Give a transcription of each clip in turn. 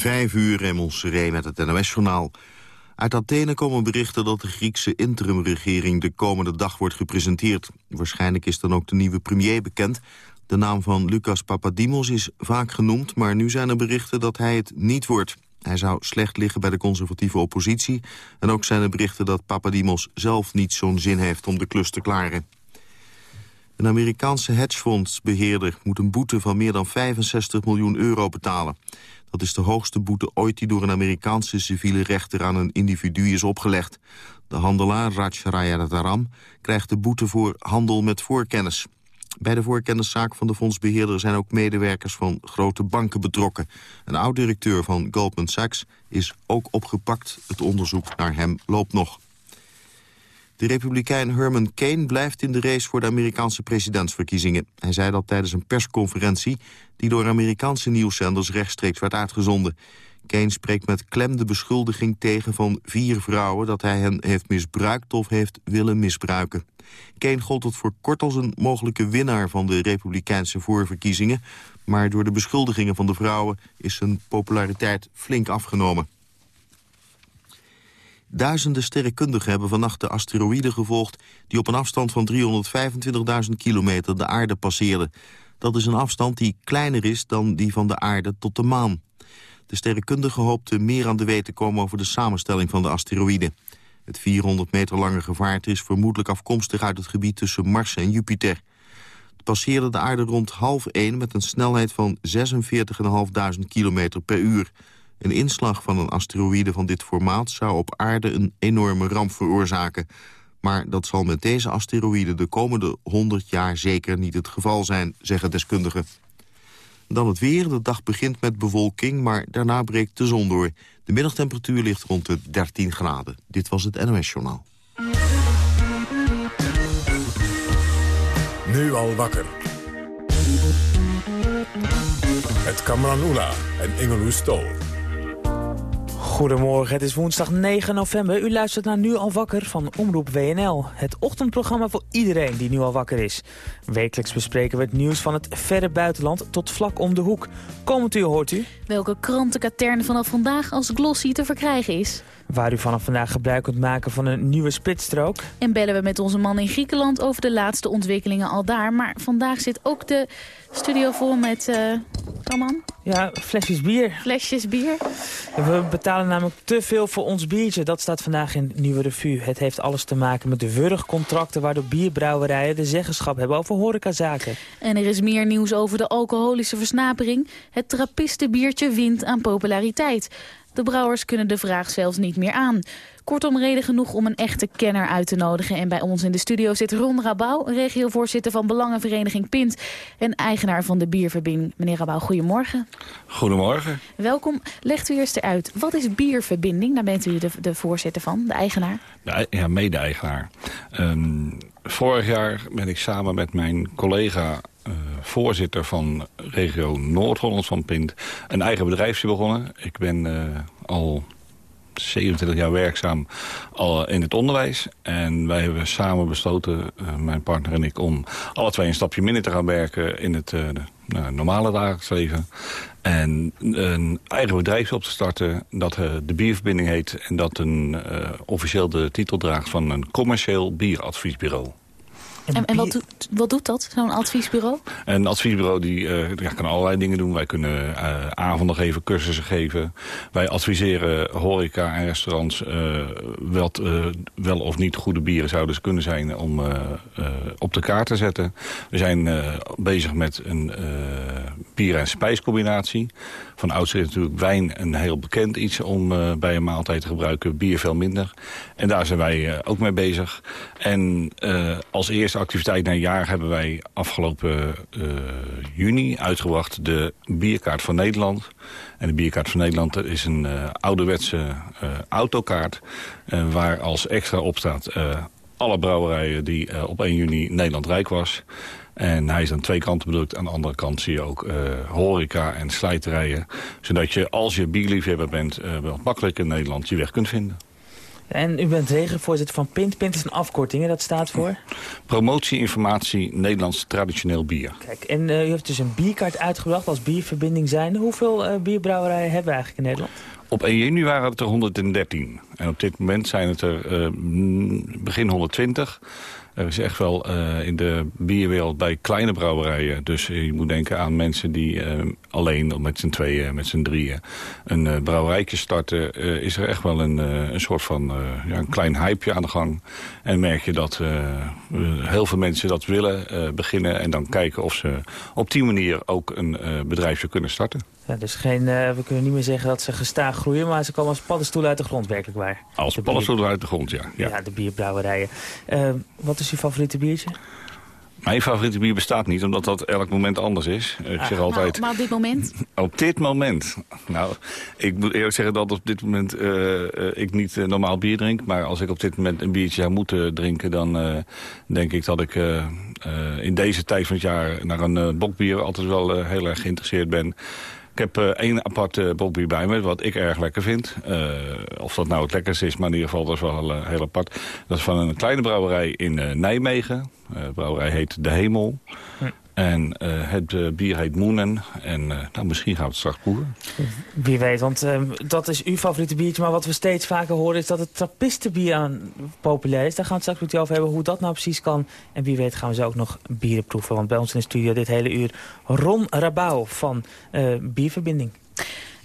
Vijf uur in Montserrat met het NOS-journaal. Uit Athene komen berichten dat de Griekse interimregering de komende dag wordt gepresenteerd. Waarschijnlijk is dan ook de nieuwe premier bekend. De naam van Lucas Papadimos is vaak genoemd, maar nu zijn er berichten dat hij het niet wordt. Hij zou slecht liggen bij de conservatieve oppositie. En ook zijn er berichten dat Papadimos zelf niet zo'n zin heeft om de klus te klaren. Een Amerikaanse hedgefondsbeheerder moet een boete van meer dan 65 miljoen euro betalen. Dat is de hoogste boete ooit die door een Amerikaanse civiele rechter aan een individu is opgelegd. De handelaar Raj Rajadaram krijgt de boete voor handel met voorkennis. Bij de voorkenniszaak van de fondsbeheerder zijn ook medewerkers van grote banken betrokken. Een oud-directeur van Goldman Sachs is ook opgepakt. Het onderzoek naar hem loopt nog. De republikein Herman Kane blijft in de race voor de Amerikaanse presidentsverkiezingen. Hij zei dat tijdens een persconferentie die door Amerikaanse nieuwszenders rechtstreeks werd uitgezonden. Kane spreekt met klem de beschuldiging tegen van vier vrouwen... dat hij hen heeft misbruikt of heeft willen misbruiken. Kane gold tot voor kort als een mogelijke winnaar van de republikeinse voorverkiezingen... maar door de beschuldigingen van de vrouwen is zijn populariteit flink afgenomen. Duizenden sterrenkundigen hebben vannacht de asteroïden gevolgd... die op een afstand van 325.000 kilometer de aarde passeerden. Dat is een afstand die kleiner is dan die van de aarde tot de maan. De sterrenkundigen hoopten meer aan de weet te komen over de samenstelling van de asteroïden. Het 400 meter lange gevaarte is vermoedelijk afkomstig uit het gebied tussen Mars en Jupiter. Het passeerde de aarde rond half 1 met een snelheid van 46.500 kilometer per uur. Een inslag van een asteroïde van dit formaat zou op aarde een enorme ramp veroorzaken. Maar dat zal met deze asteroïde de komende 100 jaar zeker niet het geval zijn, zeggen deskundigen. Dan het weer. De dag begint met bewolking, maar daarna breekt de zon door. De middagtemperatuur ligt rond de 13 graden. Dit was het NOS Journaal. Nu al wakker. Het Kamran Oela en Ingeloes Stol. Goedemorgen, het is woensdag 9 november. U luistert naar Nu al wakker van Omroep WNL. Het ochtendprogramma voor iedereen die nu al wakker is. Wekelijks bespreken we het nieuws van het verre buitenland tot vlak om de hoek. Komend u hoort u... Welke krantenkatern vanaf vandaag als glossy te verkrijgen is. Waar u vanaf vandaag gebruik kunt maken van een nieuwe splitstrook. En bellen we met onze man in Griekenland over de laatste ontwikkelingen al daar. Maar vandaag zit ook de studio vol met... Uh, man? Ja, flesjes bier. Flesjes bier. We betalen namelijk te veel voor ons biertje. Dat staat vandaag in Nieuwe Revue. Het heeft alles te maken met de wurgcontracten... waardoor bierbrouwerijen de zeggenschap hebben over horecazaken. En er is meer nieuws over de alcoholische versnapering. Het trappistenbiertje wint aan populariteit. De brouwers kunnen de vraag zelfs niet meer aan. Kortom, reden genoeg om een echte kenner uit te nodigen. En bij ons in de studio zit Ron Rabouw, regiovoorzitter van Belangenvereniging Pint... en eigenaar van de Bierverbinding. Meneer Rabouw, goedemorgen. Goedemorgen. Welkom. Legt u eerst eruit, wat is Bierverbinding? Daar bent u de, de voorzitter van, de eigenaar. ja, mede-eigenaar. Ehm, vorig jaar ben ik samen met mijn collega uh, voorzitter van regio Noord-Holland van Pint... een eigen bedrijfje begonnen. Ik ben uh, al 27 jaar werkzaam al in het onderwijs. En wij hebben samen besloten, uh, mijn partner en ik... om alle twee een stapje minder te gaan werken in het nou, normale dagelijks leven. En een eigen bedrijf op te starten dat de bierverbinding heet... en dat een, officieel de titel draagt van een commercieel bieradviesbureau. En, en wat, doet, wat doet dat, zo'n adviesbureau? Een adviesbureau die uh, ja, kan allerlei dingen doen. Wij kunnen uh, avonden geven, cursussen geven. Wij adviseren horeca en restaurants uh, wat wel of niet goede bieren zouden kunnen zijn om op de kaart te zetten. We zijn bezig met een bier- en spijscombinatie. Van oudsher is natuurlijk wijn een heel bekend iets om bij een maaltijd te gebruiken. Bier veel minder. En daar zijn wij ook mee bezig. En als eerste activiteit na jaar hebben wij afgelopen uh, juni uitgebracht de Bierkaart van Nederland. En de Bierkaart van Nederland is een uh, ouderwetse uh, autokaart... waar als extra op staat alle brouwerijen die op 1 juni Nederland rijk was... En hij is aan twee kanten bedrukt. Aan de andere kant zie je ook horeca en slijterijen. Zodat je, als je bierliefhebber bent, wel makkelijk in Nederland je weg kunt vinden. En u bent regenvoorzitter van PINT. PINT is een afkorting, en dat staat voor? Promotie, informatie, Nederlands traditioneel bier. Kijk, en uh, u heeft dus een bierkaart uitgebracht als bierverbinding zijnde. Hoeveel uh, bierbrouwerijen hebben we eigenlijk in Nederland? Op 1 juni waren het er 113. En op dit moment zijn het er uh, begin 120. Er is echt wel uh, in de bierwereld bij kleine brouwerijen. Dus je moet denken aan mensen die uh, alleen met z'n tweeën, met z'n drieën... een uh, brouwerijtje starten. is er echt wel een, een soort van ja, een klein hypeje aan de gang. En merk je dat heel veel mensen dat willen beginnen... en dan kijken of ze op die manier ook een bedrijfje kunnen starten. Ja, dus geen, uh, we kunnen niet meer zeggen dat ze gestaag groeien... maar ze komen als paddenstoelen uit de grond, werkelijk waar. Als paddenstoelen uit de grond, ja. Ja, ja de bierbrouwerijen. Uh, wat is uw favoriete biertje? Mijn favoriete bier bestaat niet, omdat dat elk moment anders is. Ik ah, zeg altijd... Maar, maar, op dit moment? op dit moment? Nou, ik moet eerlijk zeggen dat op dit moment uh, ik niet uh, normaal bier drink. Maar als ik op dit moment een biertje zou moeten drinken... dan denk ik dat ik in deze tijd van het jaar naar een bokbier altijd wel heel erg geïnteresseerd ben. Heb uh, één aparte uh, bokbier bij me, wat ik erg lekker vind. Uh, of dat nou het lekkerste is, maar in ieder geval dat is wel heel apart. Dat is van een kleine brouwerij in Nijmegen. de brouwerij heet De Hemel. Hm. En uh, het uh, bier heet Moenen. En uh, nou, misschien gaan we het straks proeven. Wie weet, want dat is uw favoriete biertje. Maar wat we steeds vaker horen is dat het trappistenbier aan populair is. Daar gaan we het straks met u over hebben hoe dat nou precies kan. En wie weet gaan we zo ook nog bieren proeven. Want bij ons in de studio dit hele uur Ron Rabouw van Bierverbinding.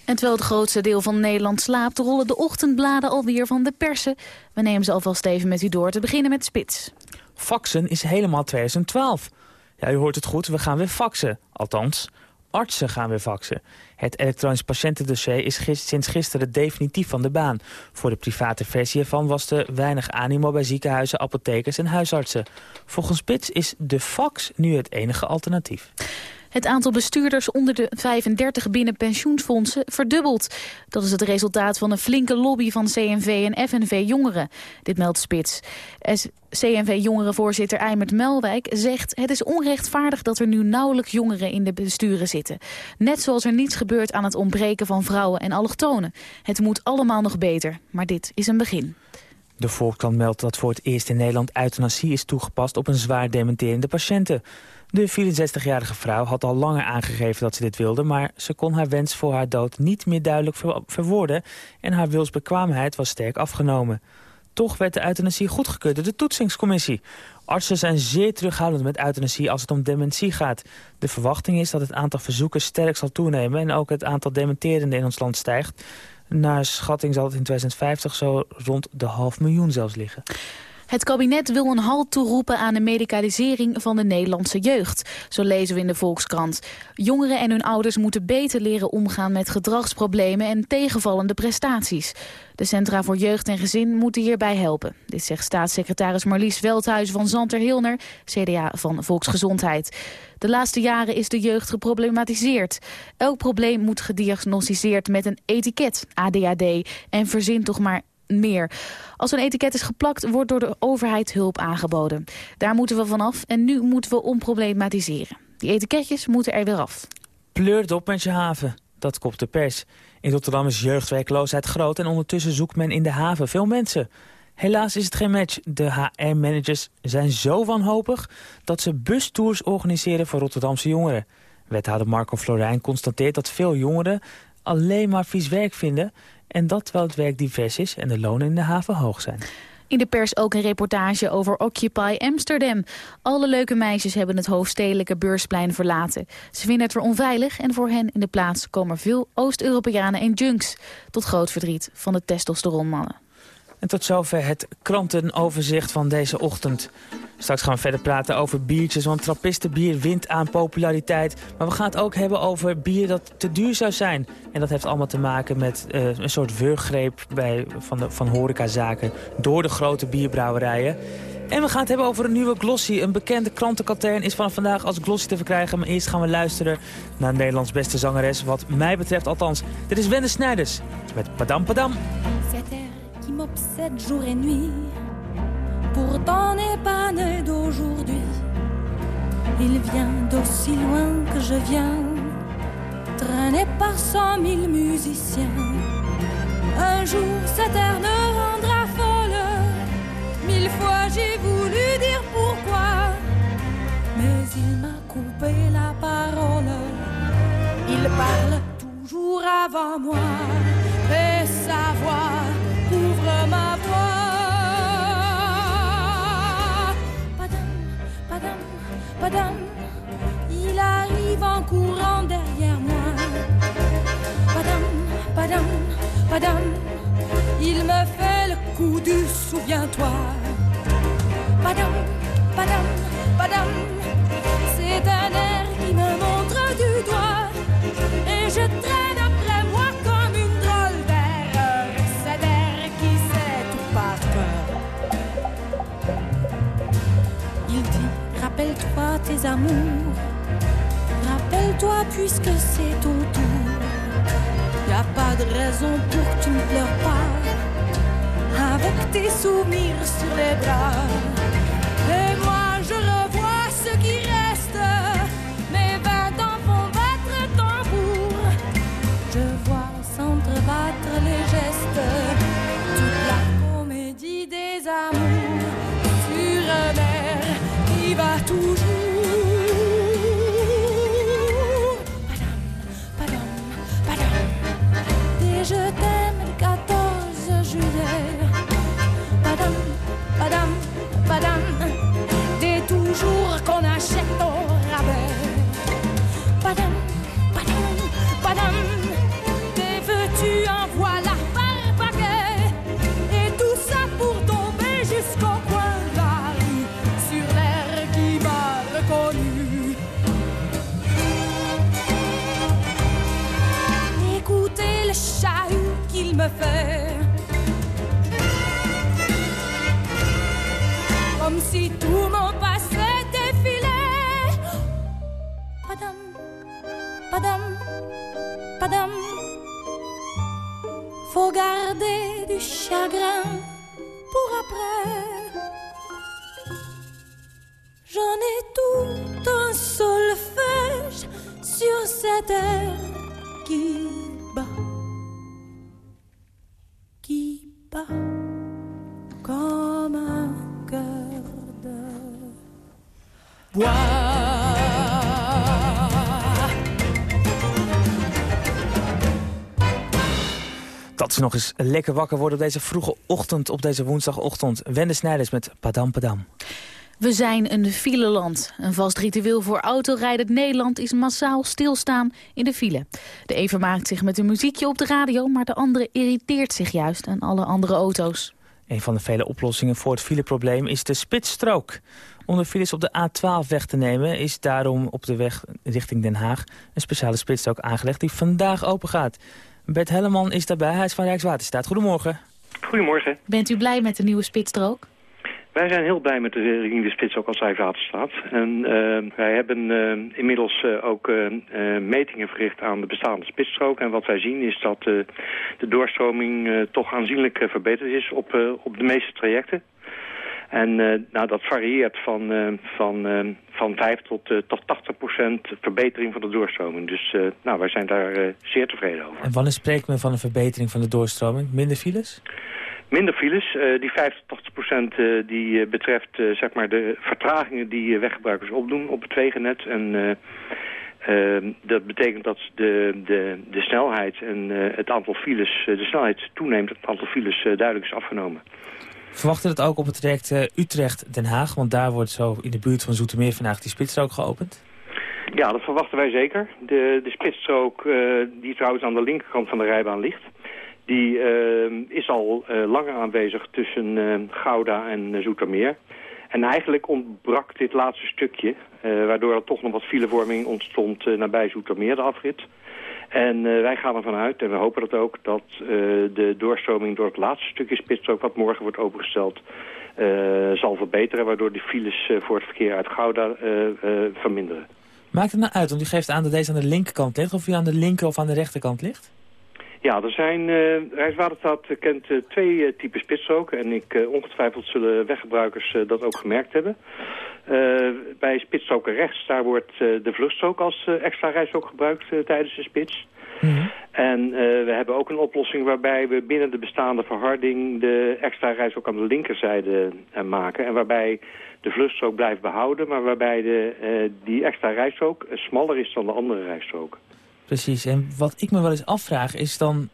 En terwijl het grootste deel van Nederland slaapt... rollen de ochtendbladen alweer van de persen. We nemen ze alvast even met u door. Te beginnen met Spits. Faxen is helemaal 2012. Ja, u hoort het goed, we gaan weer faxen. Althans, artsen gaan weer faxen. Het elektronisch patiëntendossier is sinds gisteren definitief van de baan. Voor de private versie ervan was er weinig animo bij ziekenhuizen, apothekers en huisartsen. Volgens Spits is de fax nu het enige alternatief. Het aantal bestuurders onder de 35 binnen pensioenfondsen verdubbelt. Dat is het resultaat van een flinke lobby van CNV en FNV Jongeren. Dit meldt Spits. CNV Jongerenvoorzitter Eimert Melwijk zegt... het is onrechtvaardig dat er nu nauwelijks jongeren in de besturen zitten. Net zoals er niets gebeurt aan het ontbreken van vrouwen en allochtonen. Het moet allemaal nog beter, maar dit is een begin. De Volkskrant meldt dat voor het eerst in Nederland euthanasie is toegepast op een zwaar dementerende patiënten. De 64-jarige vrouw had al langer aangegeven dat ze dit wilde... maar ze kon haar wens voor haar dood niet meer duidelijk verwoorden... en haar wilsbekwaamheid was sterk afgenomen. Toch werd de euthanasie goedgekeurd door de toetsingscommissie. Artsen zijn zeer terughoudend met euthanasie als het om dementie gaat. De verwachting is dat het aantal verzoeken sterk zal toenemen... en ook het aantal dementerenden in ons land stijgt. Naar schatting zal het in 2050 zo rond de half miljoen zelfs liggen. Het kabinet wil een halt toeroepen aan de medicalisering van de Nederlandse jeugd. Zo lezen we in de Volkskrant. Jongeren en hun ouders moeten beter leren omgaan met gedragsproblemen en tegenvallende prestaties. De Centra voor Jeugd en Gezin moeten hierbij helpen. Dit zegt staatssecretaris Marlies Veldhuis van Zanter-Hilner, CDA van Volksgezondheid. De laatste jaren is de jeugd geproblematiseerd. Elk probleem moet gediagnosticeerd met een etiket, ADHD, en verzin toch maar meer. Als een etiket is geplakt, wordt door de overheid hulp aangeboden. Daar moeten we vanaf en nu moeten we onproblematiseren. Die etiketjes moeten er weer af. Pleurt op met je haven. Dat kopt de pers. In Rotterdam is jeugdwerkloosheid groot en ondertussen zoekt men in de haven veel mensen. Helaas is het geen match. De HR-managers zijn zo wanhopig dat ze bustours organiseren voor Rotterdamse jongeren. Wethouder Marco Florijn constateert dat veel jongeren alleen maar vies werk vinden... En dat terwijl het werk divers is en de lonen in de haven hoog zijn. In de pers ook een reportage over Occupy Amsterdam. Alle leuke meisjes hebben het hoofdstedelijke beursplein verlaten. Ze vinden het er onveilig en voor hen in de plaats komen veel Oost-Europeanen en junks. Tot groot verdriet van de testosteronmannen. En tot zover het krantenoverzicht van deze ochtend. Straks gaan we verder praten over biertjes, want trappistenbier wint aan populariteit. Maar we gaan het ook hebben over bier dat te duur zou zijn. En dat heeft allemaal te maken met uh, een soort wurggreep bij, van, de, van horecazaken door de grote bierbrouwerijen. En we gaan het hebben over een nieuwe glossy. Een bekende krantenkatern is vanaf vandaag als glossy te verkrijgen. Maar eerst gaan we luisteren naar Nederlands beste zangeres. Wat mij betreft althans. Dit is Wende Snijders met Padam Padam. m'obsède jour et nuit pour ton épanouir d'aujourd'hui. Il vient d'aussi loin que je viens, traîné par cent mille musiciens. Un jour cette terre ne rendra folle, mille fois j'ai voulu dire pourquoi, mais il m'a coupé la parole. Il parle toujours avant moi et sa voix ma voix. Padam, padam, padam, il arrive en courant derrière moi. Padam, padam, padam, il me fait le coup du souviens-toi. Padam, padam, padam, c'est un air qui me montre du doigt et je traîne Rappelle-toi tes amours, rappelle-toi puisque c'est ton tour. Y a pas de raison pour que tu ne pleures pas avec tes souvenirs sur les bras. Va toujours. Padam, padam, padam. Et je t'aime Comme si tout mon passé défilait. Padam, padam, padam. Faut garder du chagrin pour après. J'en ai tout un solfège sur cette air qui Nog eens lekker wakker worden op deze vroege ochtend, op deze woensdagochtend. Wende Snijders met Padam Padam. We zijn een fileland. Een vast ritueel voor autorijdend Nederland is massaal stilstaan in de file. De een vermaakt zich met een muziekje op de radio, maar de andere irriteert zich juist aan alle andere auto's. Een van de vele oplossingen voor het fileprobleem is de spitsstrook. Om de files op de A12 weg te nemen is daarom op de weg richting Den Haag een speciale spitsstrook aangelegd die vandaag open gaat. Bert Helleman is daarbij, hij is van Rijkswaterstaat. Goedemorgen. Goedemorgen. Bent u blij met de nieuwe spitsstrook? Wij zijn heel blij met de nieuwe spits ook als Rijkswaterstaat. En eh, wij hebben eh, inmiddels eh, ook eh, eh, metingen verricht aan de bestaande spitsstrook. En wat wij zien is dat eh, de doorstroming eh, toch aanzienlijk eh, verbeterd is op, eh, op de meeste trajecten. En eh, nou, dat varieert van, eh, van, eh, van 5 tot, tot 80 procent verbetering van de doorstroming. Dus nou, wij zijn daar zeer tevreden over. En wanneer spreekt men van een verbetering van de doorstroming? Minder files? Minder files. die 50 tot 80 procent die betreft zeg maar de vertragingen die weggebruikers opdoen op het wegennet. En dat betekent dat de, de, de snelheid en het aantal files, de snelheid toeneemt, het aantal files duidelijk is afgenomen. Verwachten het ook op het traject eh, Utrecht-Den Haag? Want daar wordt zo in de buurt van Zoetermeer vandaag die spitsstrook geopend. Ja, dat verwachten wij zeker. De, de spitsstrook, eh, die trouwens aan de linkerkant van de rijbaan ligt... die eh, is al eh, langer aanwezig tussen Gouda en Zoetermeer. En eigenlijk ontbrak dit laatste stukje... waardoor er toch nog wat filevorming ontstond nabij Zoetermeer, de afrit. En eh, wij gaan ervan uit, en we hopen dat ook... dat eh, de doorstroming door het laatste stukje spitsstrook... wat morgen wordt opengesteld, eh, zal verbeteren... waardoor de files voor het verkeer uit Gouda verminderen. Maakt het nou uit, want u geeft aan dat deze aan de linkerkant ligt... of u aan de linker of aan de rechterkant ligt? Ja, er zijn, Rijkswaterstaat kent twee typen spitsstroken en ik, ongetwijfeld zullen weggebruikers dat ook gemerkt hebben. Eh, bij spitsstroken rechts, daar wordt eh, de vluchtstrook als eh, extra rijstrook gebruikt tijdens de spits. En eh, we hebben ook een oplossing waarbij we binnen de bestaande verharding de extra rijstrook aan de linkerzijde maken. En waarbij de vluchtstrook blijft behouden, maar waarbij de, die extra rijstrook smaller is dan de andere rijstroken. Precies, en wat ik me wel eens afvraag is dan...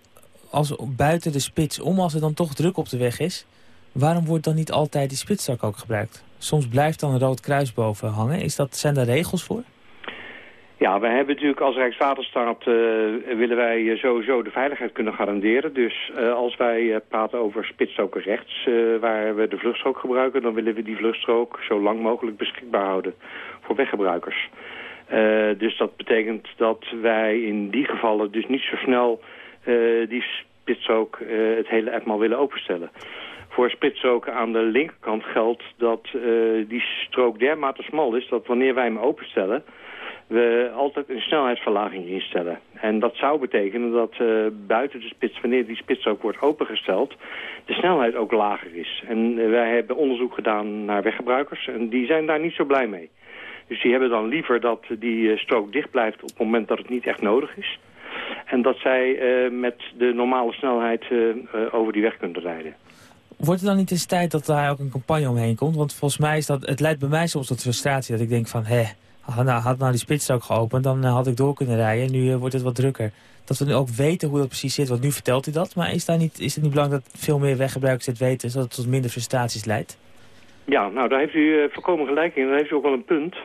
Als buiten de spits om, als er dan toch druk op de weg is... waarom wordt dan niet altijd die spitsstok ook gebruikt? Soms blijft dan een rood kruis boven hangen. Is dat, zijn daar regels voor? Ja, wij hebben natuurlijk als Rijkswaterstaat uh, willen wij sowieso de veiligheid kunnen garanderen. Dus uh, als wij praten over spitsstroken rechts, waar we de vluchtstrook gebruiken... dan willen we die vluchtstrook zo lang mogelijk beschikbaar houden voor weggebruikers. dus dat betekent dat wij in die gevallen dus niet zo snel die spitsstrook het hele etmaal willen openstellen. Voor spitsstroken aan de linkerkant geldt dat die strook dermate smal is... dat wanneer wij hem openstellen we altijd een snelheidsverlaging instellen. En dat zou betekenen dat uh, buiten de spits, wanneer die spits ook wordt opengesteld, de snelheid ook lager is. En uh, wij hebben onderzoek gedaan naar weggebruikers en die zijn daar niet zo blij mee. Dus die hebben dan liever dat die strook dicht blijft op het moment dat het niet echt nodig is. En dat zij met de normale snelheid over die weg kunnen rijden. Wordt het dan niet eens tijd dat daar ook een campagne omheen komt? Want volgens mij is dat, het leidt bij mij soms tot frustratie dat ik denk van, nou, had nou die spits ook geopend, dan eh, had ik door kunnen rijden. Nu eh, wordt het wat drukker. Dat we nu ook weten hoe dat precies zit, want nu vertelt hij dat. Maar is, daar niet, is het niet belangrijk dat veel meer weggebruikers dit weten... zodat het tot minder frustraties leidt? Ja, nou daar heeft u uh, voorkomen gelijk in. Daar heeft u ook wel een punt.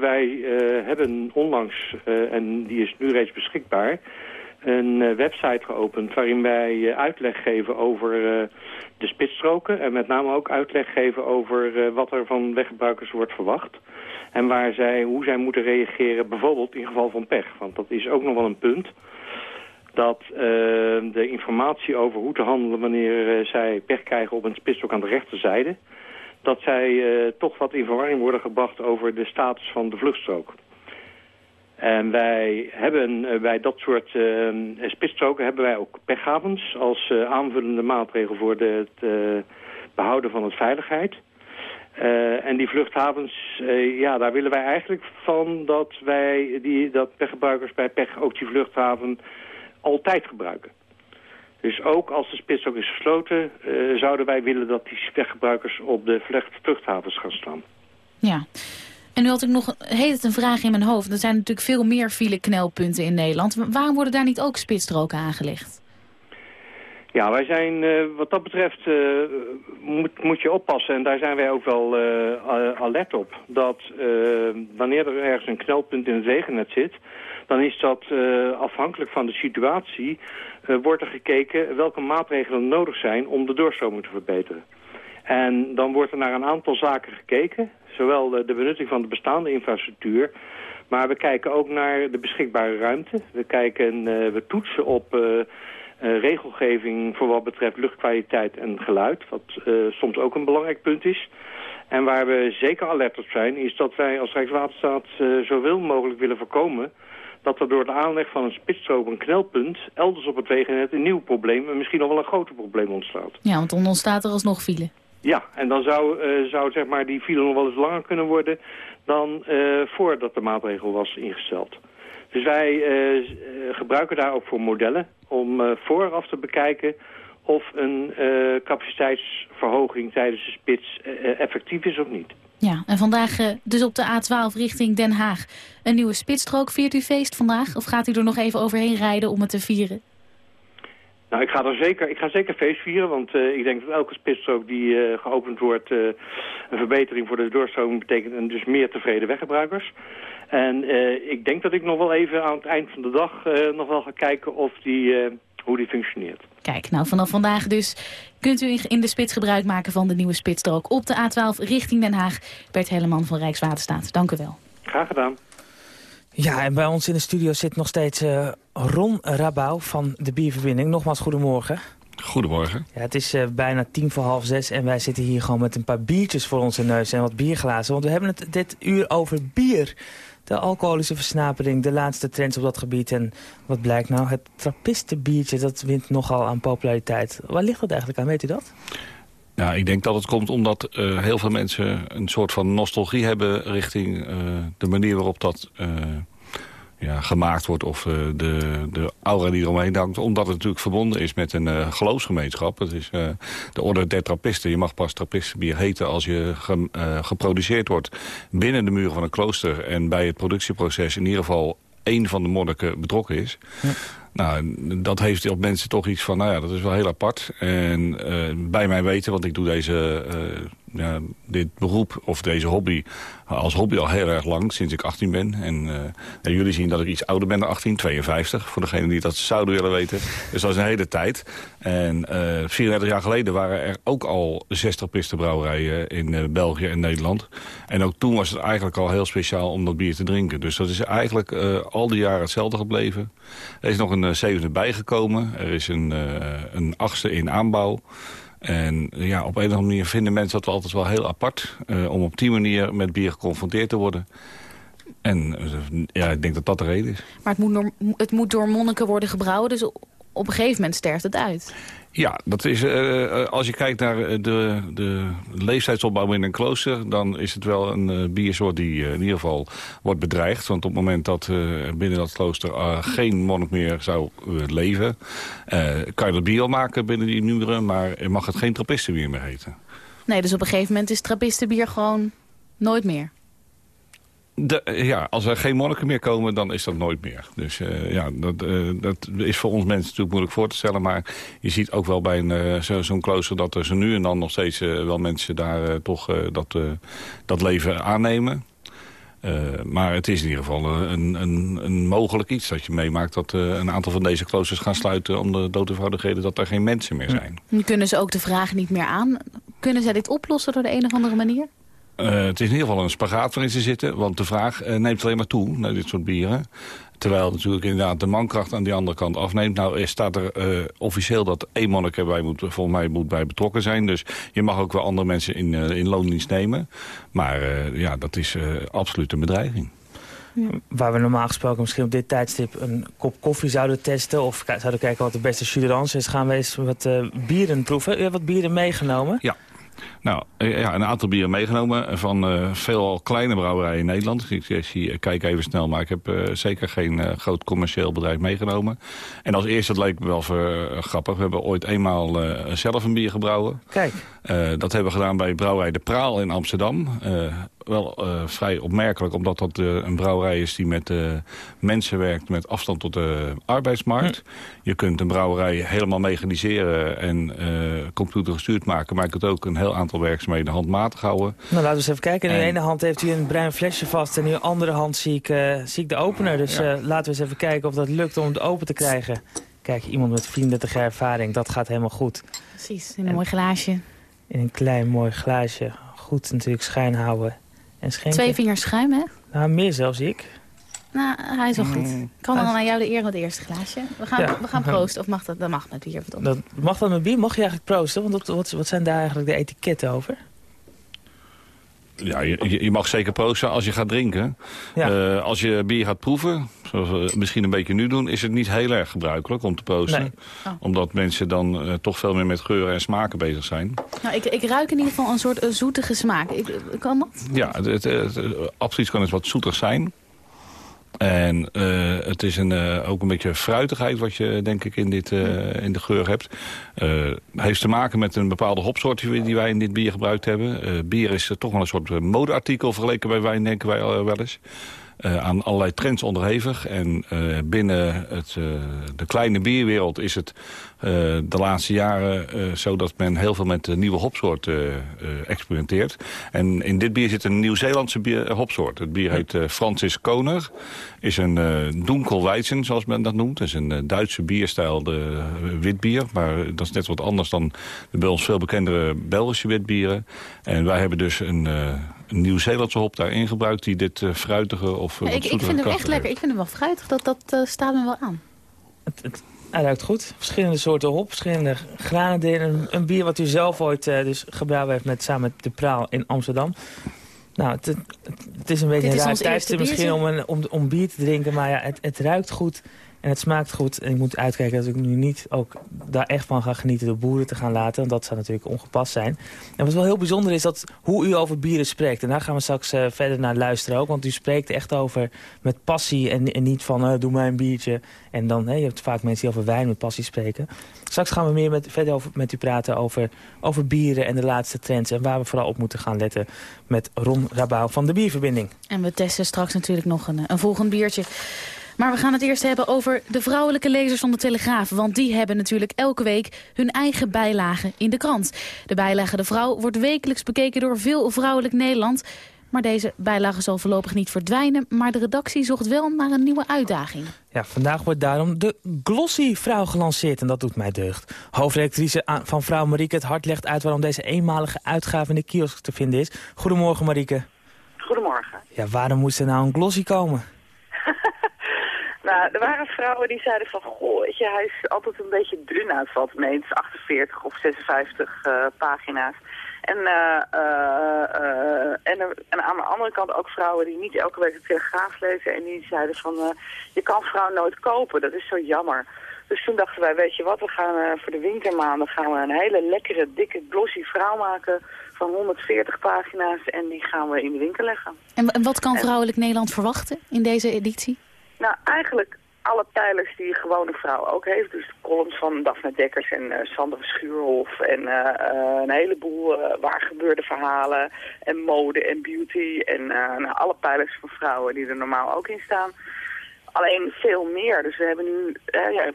wij hebben onlangs, en die is nu reeds beschikbaar... een website geopend waarin wij uitleg geven over de spitsstroken... en met name ook uitleg geven over wat er van weggebruikers wordt verwacht... En waar zij, hoe zij moeten reageren, bijvoorbeeld in geval van pech. Want dat is ook nog wel een punt. Dat de informatie over hoe te handelen wanneer zij pech krijgen op een spitstok aan de rechterzijde... dat zij toch wat in verwarring worden gebracht over de status van de vluchtstrook. En wij hebben bij dat soort spitsstroken hebben wij ook pechhavens als aanvullende maatregel voor de, het behouden van het veiligheid... Uh, en die vluchthavens, uh, ja, daar willen wij eigenlijk van dat wij die, dat pechgebruikers bij pech ook die vluchthaven altijd gebruiken. Dus ook als de spits ook is gesloten, uh, zouden wij willen dat die weggebruikers op de vluchthavens gaan staan. Ja. En nu had ik nog heet een vraag in mijn hoofd. Er zijn natuurlijk veel meer file-knelpunten in Nederland. Waarom worden daar niet ook spitsstroken aangelegd? Ja, wij zijn uh, wat dat betreft uh, moet, moet je oppassen en daar zijn wij ook wel uh, alert op. Dat wanneer er ergens een knelpunt in het wegennet zit, dan is dat afhankelijk van de situatie, wordt er gekeken welke maatregelen nodig zijn om de doorstroming te verbeteren. En dan wordt er naar een aantal zaken gekeken, zowel de benutting van de bestaande infrastructuur, maar we kijken ook naar de beschikbare ruimte. We, kijken, we toetsen op uh, regelgeving voor wat betreft luchtkwaliteit en geluid, wat soms ook een belangrijk punt is. En waar we zeker alert op zijn, is dat wij als Rijkswaterstaat zoveel mogelijk willen voorkomen dat er door de aanleg van een spitsstrook een knelpunt elders op het wegennet een nieuw probleem en misschien nog wel een groter probleem ontstaat. Ja, want dan ontstaat er alsnog file. Ja, en dan zou, uh, zou zeg maar die file nog wel eens langer kunnen worden dan uh, voordat de maatregel was ingesteld. Dus wij uh, gebruiken daar ook voor modellen om vooraf te bekijken of een capaciteitsverhoging tijdens de spits effectief is of niet. Ja, en vandaag dus op de A12 richting Den Haag. Een nieuwe spitsstrook. Viert u feest vandaag? Of gaat u er nog even overheen rijden om het te vieren? Nou, ik ga, er zeker, ik ga zeker feest vieren, want uh, ik denk dat elke spitsstrook die uh, geopend wordt... Uh, een verbetering voor de doorstroming betekent en dus meer tevreden weggebruikers. En ik denk dat ik nog wel even aan het eind van de dag nog wel ga kijken of die, hoe die functioneert. Kijk, nou vanaf vandaag dus kunt u in de spits gebruik maken van de nieuwe spitsstrook op de A12 richting Den Haag. Bert Helleman van Rijkswaterstaat, dank u wel. Graag gedaan. Ja, en bij ons in de studio zit nog steeds uh, Ron Rabouw van de Bierverbinding. Nogmaals, goedemorgen. Goedemorgen. Ja, het is uh, bijna tien voor half zes en wij zitten hier gewoon met een paar biertjes voor onze neus en wat bierglazen. Want we hebben het dit uur over bier. De alcoholische versnapering, de laatste trends op dat gebied. En wat blijkt nou? Het trappistenbiertje, dat wint nogal aan populariteit. Waar ligt dat eigenlijk aan, weet u dat? Ja, ik denk dat het komt omdat uh, heel veel mensen een soort van nostalgie hebben... richting uh, de manier waarop dat uh, ja, gemaakt wordt of de, de aura die eromheen hangt. Omdat het natuurlijk verbonden is met een geloofsgemeenschap. Het is de orde der trappisten. Je mag pas trappistenbier heten als je ge, geproduceerd wordt binnen de muren van een klooster... en bij het productieproces in ieder geval één van de monniken betrokken is. Ja. Nou, dat heeft op mensen toch iets van, nou ja, dat is wel heel apart. En bij mij weten, want ik doe deze ja, dit beroep of deze hobby als hobby al heel erg lang, sinds ik 18 ben. En uh, jullie zien dat ik iets ouder ben dan 18, 52, voor degenen die dat zouden willen weten. Dus dat is een hele tijd. En uh, eh, 34 jaar geleden waren er ook al 60 pistenbrouwerijen in uh, België en Nederland. En ook toen was het eigenlijk al heel speciaal om dat bier te drinken. Dus dat is eigenlijk al die jaren hetzelfde gebleven. Er is nog een zevende bijgekomen. Er is een, een achtste in aanbouw. En ja, op een of andere manier vinden mensen dat altijd wel heel apart... Uh, om op die manier met bier geconfronteerd te worden. En uh, ja, ik denk dat dat de reden is. Maar het moet, door, het moet door monniken worden gebrouwen, dus op een gegeven moment sterft het uit. Ja, dat is, uh, als je kijkt naar de, de leeftijdsopbouw in een klooster... dan is het wel een uh, biersoort die in ieder geval wordt bedreigd. Want op het moment dat binnen dat klooster geen monnik meer zou leven... kan je dat bier al maken binnen die muren... maar mag het geen trappistenbier meer heten. Nee, dus op een gegeven moment is trappistenbier gewoon nooit meer? De, ja, als er geen monniken meer komen, dan is dat nooit meer. Dus uh, ja, dat, uh, dat is voor ons mensen natuurlijk moeilijk voor te stellen. Maar je ziet ook wel bij uh, zo'n zo klooster dat er zo nu en dan nog steeds wel mensen daar toch dat, dat leven aannemen. maar het is in ieder geval een, een, een mogelijk iets dat je meemaakt... dat een aantal van deze kloosters gaan sluiten om de dood eenvoudige dat er geen mensen meer zijn. Kunnen ze ook de vraag niet meer aan. Kunnen zij dit oplossen door de een of andere manier? Uh, het is in ieder geval een spagaat waarin ze zitten. Want de vraag uh, neemt alleen maar toe naar dit soort bieren. Terwijl natuurlijk inderdaad de mankracht aan die andere kant afneemt. Nou er staat er uh, officieel dat één monnik erbij moet, volgens mij moet bij betrokken zijn. Dus je mag ook wel andere mensen in, in loondienst nemen. Maar ja, dat is absoluut een bedreiging. Ja. Waar we normaal gesproken misschien op dit tijdstip een kop koffie zouden testen... of zouden kijken wat de beste jus is, gaan we eens wat bieren proeven. U hebt wat bieren meegenomen? Ja. Nou, eh, ja, een aantal bieren meegenomen van uh, veel kleine brouwerijen in Nederland. Ik, ik, kijk even snel, maar ik heb uh, zeker geen uh, groot commercieel bedrijf meegenomen. En als eerste, dat leek me wel ver, grappig, we hebben ooit eenmaal zelf een bier gebrouwen. Kijk. dat hebben we gedaan bij brouwerij De Praal in Amsterdam wel uh, vrij opmerkelijk, omdat dat uh, een brouwerij is die met uh, mensen werkt met afstand tot de arbeidsmarkt. Hm. Je kunt een brouwerij helemaal mechaniseren en computergestuurd maken, maar je kunt ook een heel aantal werkzaamheden handmatig houden. Nou, laten we eens even kijken. In en... de ene hand heeft u een bruin flesje vast en in de andere hand zie ik, zie ik de opener. Dus ja. laten we eens even kijken of dat lukt om het open te krijgen. Kijk, iemand met 34 jaar ervaring, dat gaat helemaal goed. Precies, in een mooi glaasje. In een klein mooi glaasje. Goed natuurlijk schijn houden. En Twee vingers schuim, hè? Nou, meer zelfs ik. Nou, hij is wel goed. Mm. Kan dan aan jou de eer met het eerste glaasje? We gaan, we gaan proosten, of mag dat? Dat mag met bier. Dat, mag dat met bier? Mag je eigenlijk proosten? Want wat, wat zijn daar eigenlijk de etiketten over? Ja, je, je, mag zeker proosten als je gaat drinken. Ja. Uh, als je bier gaat proeven, zoals we misschien een beetje nu doen... is het niet heel erg gebruikelijk om te proosten. Nee. Oh. Omdat mensen dan uh, toch veel meer met geuren en smaken bezig zijn. Nou, ik, ik ruik in ieder geval een soort uh, zoetige smaak. Ik, kan dat? Ja, het, het, het, absoluut kan eens wat zoetig zijn. En uh, het is een, uh, ook een beetje fruitigheid wat je denk ik in, dit, uh, in de geur hebt. Heeft te maken met een bepaalde hopsoort die wij in dit bier gebruikt hebben. bier is toch wel een soort modeartikel vergeleken bij wijn denken wij wel eens. Uh, aan allerlei trends onderhevig. En uh, binnen het, uh, de kleine bierwereld is het de laatste jaren zo dat men heel veel met nieuwe hopsoorten experimenteert. En in dit bier zit een Nieuw-Zeelandse hopsoort. Het bier heet Francis Koner. Is een donkelwijzen, zoals men dat noemt. Het is een Duitse bierstijl, de witbier. Maar dat is net wat anders dan de bij ons veel bekendere Belgische witbieren. En wij hebben dus een Nieuw-Zeelandse hop daarin gebruikt... die dit uh, fruitige of uh, ja, ik, ik, vind hem echt lekker. Ik vind hem wel fruitig. Dat, dat uh, staat me wel aan. Het, het, hij ruikt goed. Verschillende soorten hop, verschillende granen Een, een bier wat u zelf ooit dus gebruikt heeft met, samen met De Praal in Amsterdam. Nou, het, het, is een beetje een raar tijdstip misschien om, een, om, om bier te drinken. Maar ja, het, het ruikt goed. En het smaakt goed. En ik moet uitkijken dat ik nu niet ook daar echt van ga genieten... door boeren te gaan laten. Want dat zou natuurlijk ongepast zijn. En wat wel heel bijzonder is dat hoe u over bieren spreekt. En daar gaan we straks uh, verder naar luisteren ook. Want u spreekt echt over met passie en, en niet van... Uh, doe mij een biertje. En dan, hè, je hebt vaak mensen die over wijn met passie spreken. Straks gaan we meer met, verder over, met u praten over, over bieren en de laatste trends. En waar we vooral op moeten gaan letten met Ron Rabouw van de Bierverbinding. En we testen straks natuurlijk nog een, een volgend biertje. Maar we gaan het eerst hebben over de vrouwelijke lezers van de Telegraaf. Want die hebben natuurlijk elke week hun eigen bijlage in de krant. De bijlage De Vrouw wordt wekelijks bekeken door veel vrouwelijk Nederland. Maar deze bijlage zal voorlopig niet verdwijnen. Maar de redactie zocht wel naar een nieuwe uitdaging. Ja, vandaag wordt daarom de Glossy Vrouw gelanceerd en dat doet mij deugd. Hoofdredactrice van Vrouw Marieke het Hart legt uit waarom deze eenmalige uitgave in de kiosk te vinden is. Goedemorgen Marieke. Goedemorgen. Ja, waarom moest er nou een Glossy komen? Nou, er waren vrouwen die zeiden van, goh, weet je, hij is altijd een beetje dun het is 48 of 56 uh, pagina's. En, uh, uh, en, en, aan de andere kant ook vrouwen die niet elke week de Telegraaf lezen... en die zeiden van, je kan vrouw nooit kopen, dat is zo jammer. Dus toen dachten wij, weet je wat, we gaan voor de wintermaanden gaan we een hele lekkere, dikke, glossy vrouw maken van 140 pagina's en die gaan we in de winkel leggen. En, en wat kan Vrouwelijk Nederland verwachten in deze editie? Nou, eigenlijk alle pijlers die een gewone vrouw ook heeft. Dus de columns van Daphne Dekkers en uh, Sander Schuurhof en uh, uh, een heleboel waar gebeurde verhalen en mode en beauty en nou, alle pijlers van vrouwen die er normaal ook in staan. Alleen veel meer. Dus we hebben nu, ja,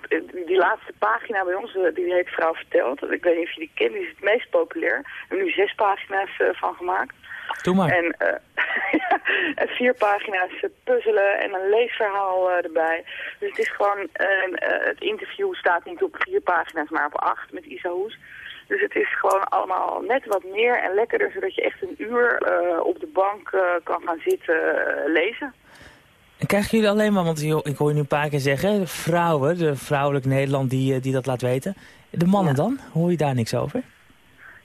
die laatste pagina bij ons, die heet Vrouw Verteld. Ik weet niet of je die kent, die is het meest populair. We hebben nu zes pagina's van gemaakt. Doe maar. En, en vier pagina's puzzelen en een leesverhaal erbij. Dus het is gewoon, het interview staat niet op vier pagina's, maar op acht met Isa Hoes. Dus het is gewoon allemaal net wat meer en lekkerder, zodat je echt een uur op de bank kan gaan zitten lezen. En krijgen jullie alleen maar, want ik hoor je nu een paar keer zeggen, vrouwen, de vrouwelijk Nederland die, die dat laat weten. De mannen ja. dan? Hoor je daar niks over?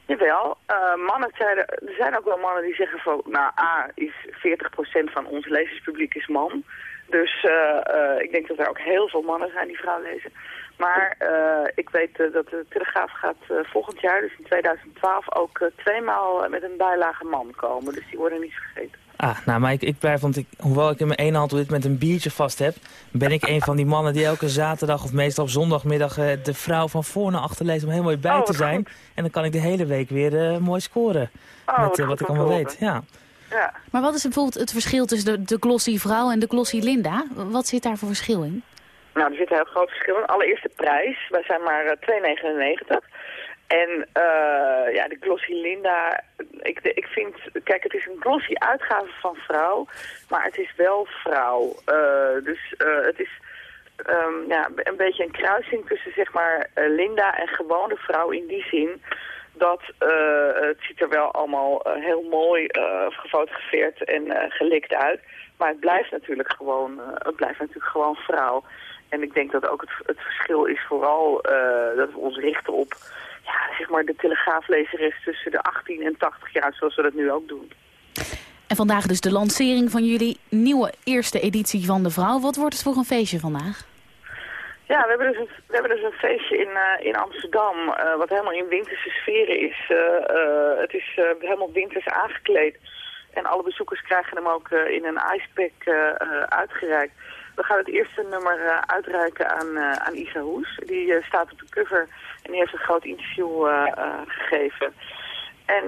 Jawel, uh, mannen zeiden, er zijn ook wel mannen die zeggen van, nou A is 40% van ons lezerspubliek is man. Dus uh, uh, ik denk dat er ook heel veel mannen zijn die vrouw lezen. Maar ik weet dat de Telegraaf gaat volgend jaar, dus in 2012, ook tweemaal met een bijlage man komen. Dus die worden niet vergeten. Ah, nou, maar ik, ik blijf, want ik, hoewel ik in mijn ene hand dit met een biertje vast heb... ben ik een van die mannen die elke zaterdag of meestal op zondagmiddag... Uh, de vrouw van voor naar achter leest om heel mooi bij oh, te zijn. Goed. En dan kan ik de hele week weer uh, mooi scoren. Oh, met uh, wat ik allemaal weet, ja. ja. Maar wat is bijvoorbeeld het verschil tussen de, de glossy vrouw en de glossy Linda? Wat zit daar voor verschil in? Nou, er zit een heel groot verschil in. Allereerst de prijs. Wij zijn maar 2,99. En uh, ja, de Glossy Linda, ik, ik vind, kijk, het is een glossy uitgave van vrouw, maar het is wel vrouw. Uh, dus het is um, ja, een beetje een kruising tussen zeg maar Linda en gewone vrouw in die zin dat het ziet er wel allemaal heel mooi gefotografeerd en gelikt uit. Maar het blijft natuurlijk gewoon, het blijft natuurlijk gewoon vrouw. En ik denk dat ook het, het verschil is vooral dat we ons richten op ja, zeg maar de telegraaflezeres tussen de 18 en 80 jaar, zoals we dat nu ook doen. En vandaag dus de lancering van jullie nieuwe eerste editie van De Vrouw. Wat wordt het voor een feestje vandaag? Ja, we hebben dus een, we hebben dus een feestje in, uh, in Amsterdam, uh, wat helemaal in winterse sferen is. Uh, het is helemaal winters aangekleed. En alle bezoekers krijgen hem ook in een icepack uitgereikt. We gaan het eerste nummer uh, uitreiken aan, uh, aan Isa Hoes. Die uh, staat op de cover en die heeft een groot interview gegeven. En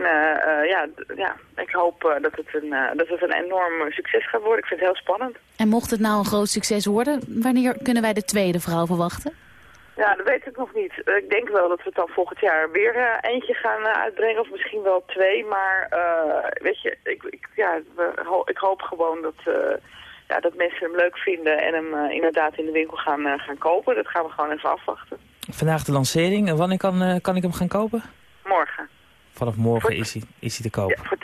ja, ja, ik hoop dat, het een, dat het een enorm succes gaat worden. Ik vind het heel spannend. En mocht het nou een groot succes worden, wanneer kunnen wij de tweede vrouw verwachten? Ja, dat weet ik nog niet. Ik denk wel dat we het dan volgend jaar weer uh, eentje gaan uh, uitbrengen. Of misschien wel twee. Maar uh, weet je, ik, ik, ja, we, ik hoop gewoon dat, ja, dat mensen hem leuk vinden en hem uh, inderdaad in de winkel gaan, uh, gaan kopen. Dat gaan we gewoon even afwachten. Vandaag de lancering. En wanneer kan, uh, kan ik hem gaan kopen? Morgen. Vanaf morgen is, hij, is hij te kopen? Ja, voor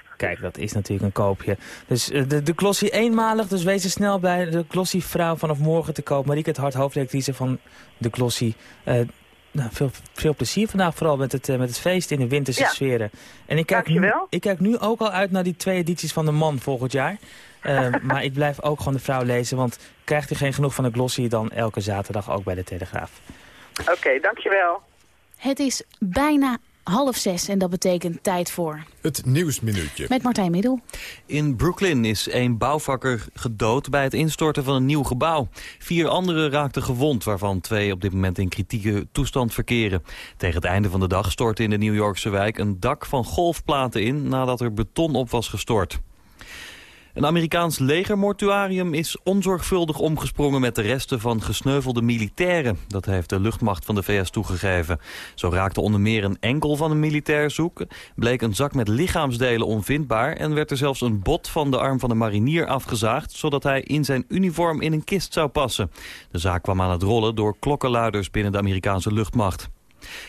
2,99. Kijk, dat is natuurlijk een koopje. Dus de, de eenmalig, dus wees er snel bij. De Glossy vrouw vanaf morgen te koop. Marieke het Hart, hoofdredactrice van de Glossy. Nou, veel, veel plezier vandaag, vooral met het, met het feest in de winterse ja. sferen. En ik kijk, nu, ik kijk nu ook al uit naar die twee edities van de man volgend jaar. Uh, maar ik blijf ook gewoon de vrouw lezen, want krijgt u geen genoeg van de glossy... dan elke zaterdag ook bij de Telegraaf. Oké, okay, dankjewel. Het is bijna half zes en dat betekent tijd voor... Het Nieuwsminuutje. Met Martijn Middel. In Brooklyn is een bouwvakker gedood bij het instorten van een nieuw gebouw. Vier anderen raakten gewond, waarvan twee op dit moment in kritieke toestand verkeren. Tegen het einde van de dag stortte in de New Yorkse wijk een dak van golfplaten in... nadat er beton op was gestort. Een Amerikaans legermortuarium is onzorgvuldig omgesprongen met de resten van gesneuvelde militairen. Dat heeft de luchtmacht van de VS toegegeven. Zo raakte onder meer een enkel van een militair zoek, bleek een zak met lichaamsdelen onvindbaar en werd er zelfs een bot van de arm van de marinier afgezaagd, zodat hij in zijn uniform in een kist zou passen. De zaak kwam aan het rollen door klokkenluiders binnen de Amerikaanse luchtmacht.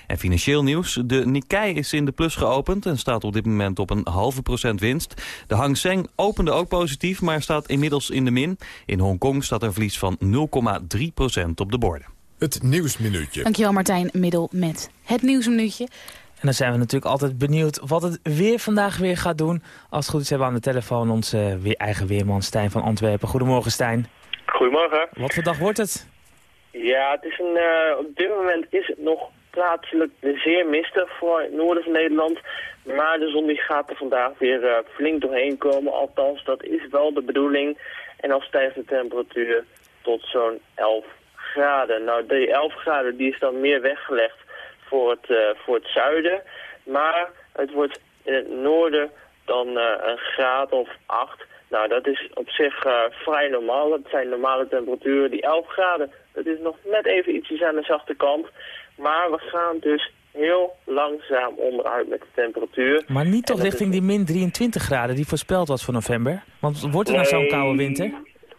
En financieel nieuws. De Nikkei is in de plus geopend en staat op dit moment op een halve procent winst. De Hang Seng opende ook positief, maar staat inmiddels in de min. In Hongkong staat een verlies van 0,3 procent op de borden. Het Nieuwsminuutje. Dankjewel Martijn Middel met het Nieuwsminuutje. En dan zijn we natuurlijk altijd benieuwd wat het weer vandaag weer gaat doen. Als het goed is hebben we aan de telefoon onze weer eigen weerman Stijn van Antwerpen. Goedemorgen Stijn. Goedemorgen. Wat voor dag wordt het? Ja, het is een, uh, op dit moment is het nog plaatselijk zeer mistig voor het noorden van Nederland. Maar de zon die gaat er vandaag weer uh, flink doorheen komen. Althans, dat is wel de bedoeling. En dan stijgt de temperatuur tot zo'n 11 graden. Nou, die 11 graden die is dan meer weggelegd voor het, uh, voor het zuiden. Maar het wordt in het noorden dan uh, een graad of 8. Nou, dat is op zich vrij normaal. Dat zijn normale temperaturen. Die 11 graden, dat is nog net even ietsjes aan de zachte kant. Maar we gaan dus heel langzaam onderuit met de temperatuur. Maar niet toch richting die min 23 graden die voorspeld was voor november? Want wordt het nee, nou zo'n koude winter?